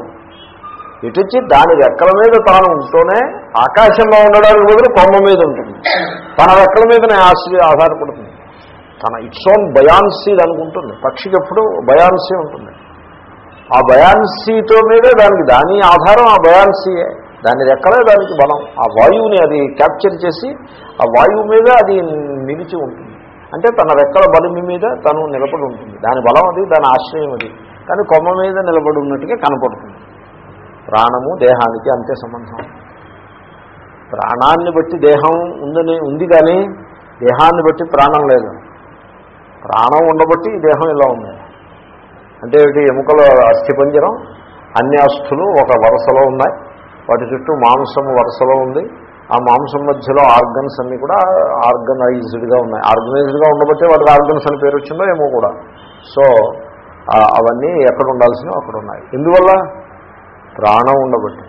ఇటుచ్చి దాని రెక్కల మీద తాను ఉంటూనే ఆకాశంలో ఉండడానికి బదులు కొమ్మ మీద ఉంటుంది. తన రెక్కల మీదనే ఆశ్రయం ఆధారపడుతుంది. తన ఇట్స్ ఓన్ బయాన్సీ దానికి ఉంటుంది పక్షికి ఎప్పుడు బయాన్సీ ఉంటుంది. ఆ బయాన్సీతో మీదే దానికి దాని ఆధారం ఆ బయాన్సీయే దాని రెక్కలే దానికి బలం. ఆ వాయువుని అది క్యాప్చర్ చేసి ఆ వాయువు మీద అది నిలిచి ఉంటుంది. అంటే తన రెక్కల బలిమి మీద తను నిలబడి ఉంటుంది. దాని బలం అది దాని ఆశ్రయం అది. కానీ కొమ్మ మీద నిలబడి ఉన్నట్టుగా కనపడుతుంది. ప్రాణము దేహానికి అంతే సంబంధం. ప్రాణాన్ని బట్టి దేహం ఉందని ఉంది కానీ దేహాన్ని బట్టి ప్రాణం లేదు. ప్రాణం ఉండబట్టి ఈ దేహం ఇలా ఉంది. అంటే ఎముకల అస్థిపంజరం అన్ని అస్థులు ఒక వరుసలో ఉన్నాయి. వాటి చుట్టూ మాంసము వరుసలో ఉంది. ఆ మాంసం మధ్యలో ఆర్గన్స్ అన్నీ కూడా ఆర్గనైజ్డ్గా ఉన్నాయి. ఆర్గనైజ్డ్గా ఉండబట్టే వాటికి ఆర్గన్స్ అని పేరు వచ్చిందో ఏమో కూడా. సో అవన్నీ ఎక్కడ ఉండాల్సినవి అక్కడ ఉన్నాయి. ఎందువల్ల? ప్రాణం ఉండబట్టి.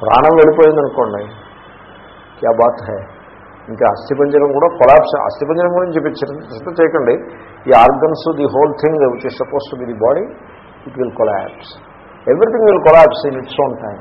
ప్రాణం వెళ్ళిపోయిందనుకోండి క్యా బాత్ హై? ఇంకా అస్థిపంజరం కూడా కొలాప్స్ అస్థిపంజరం గురించి చెప్పి చేయకండి. ఈ organs the whole thing which is suppose to be the body it will collapse everything will collapse in its own time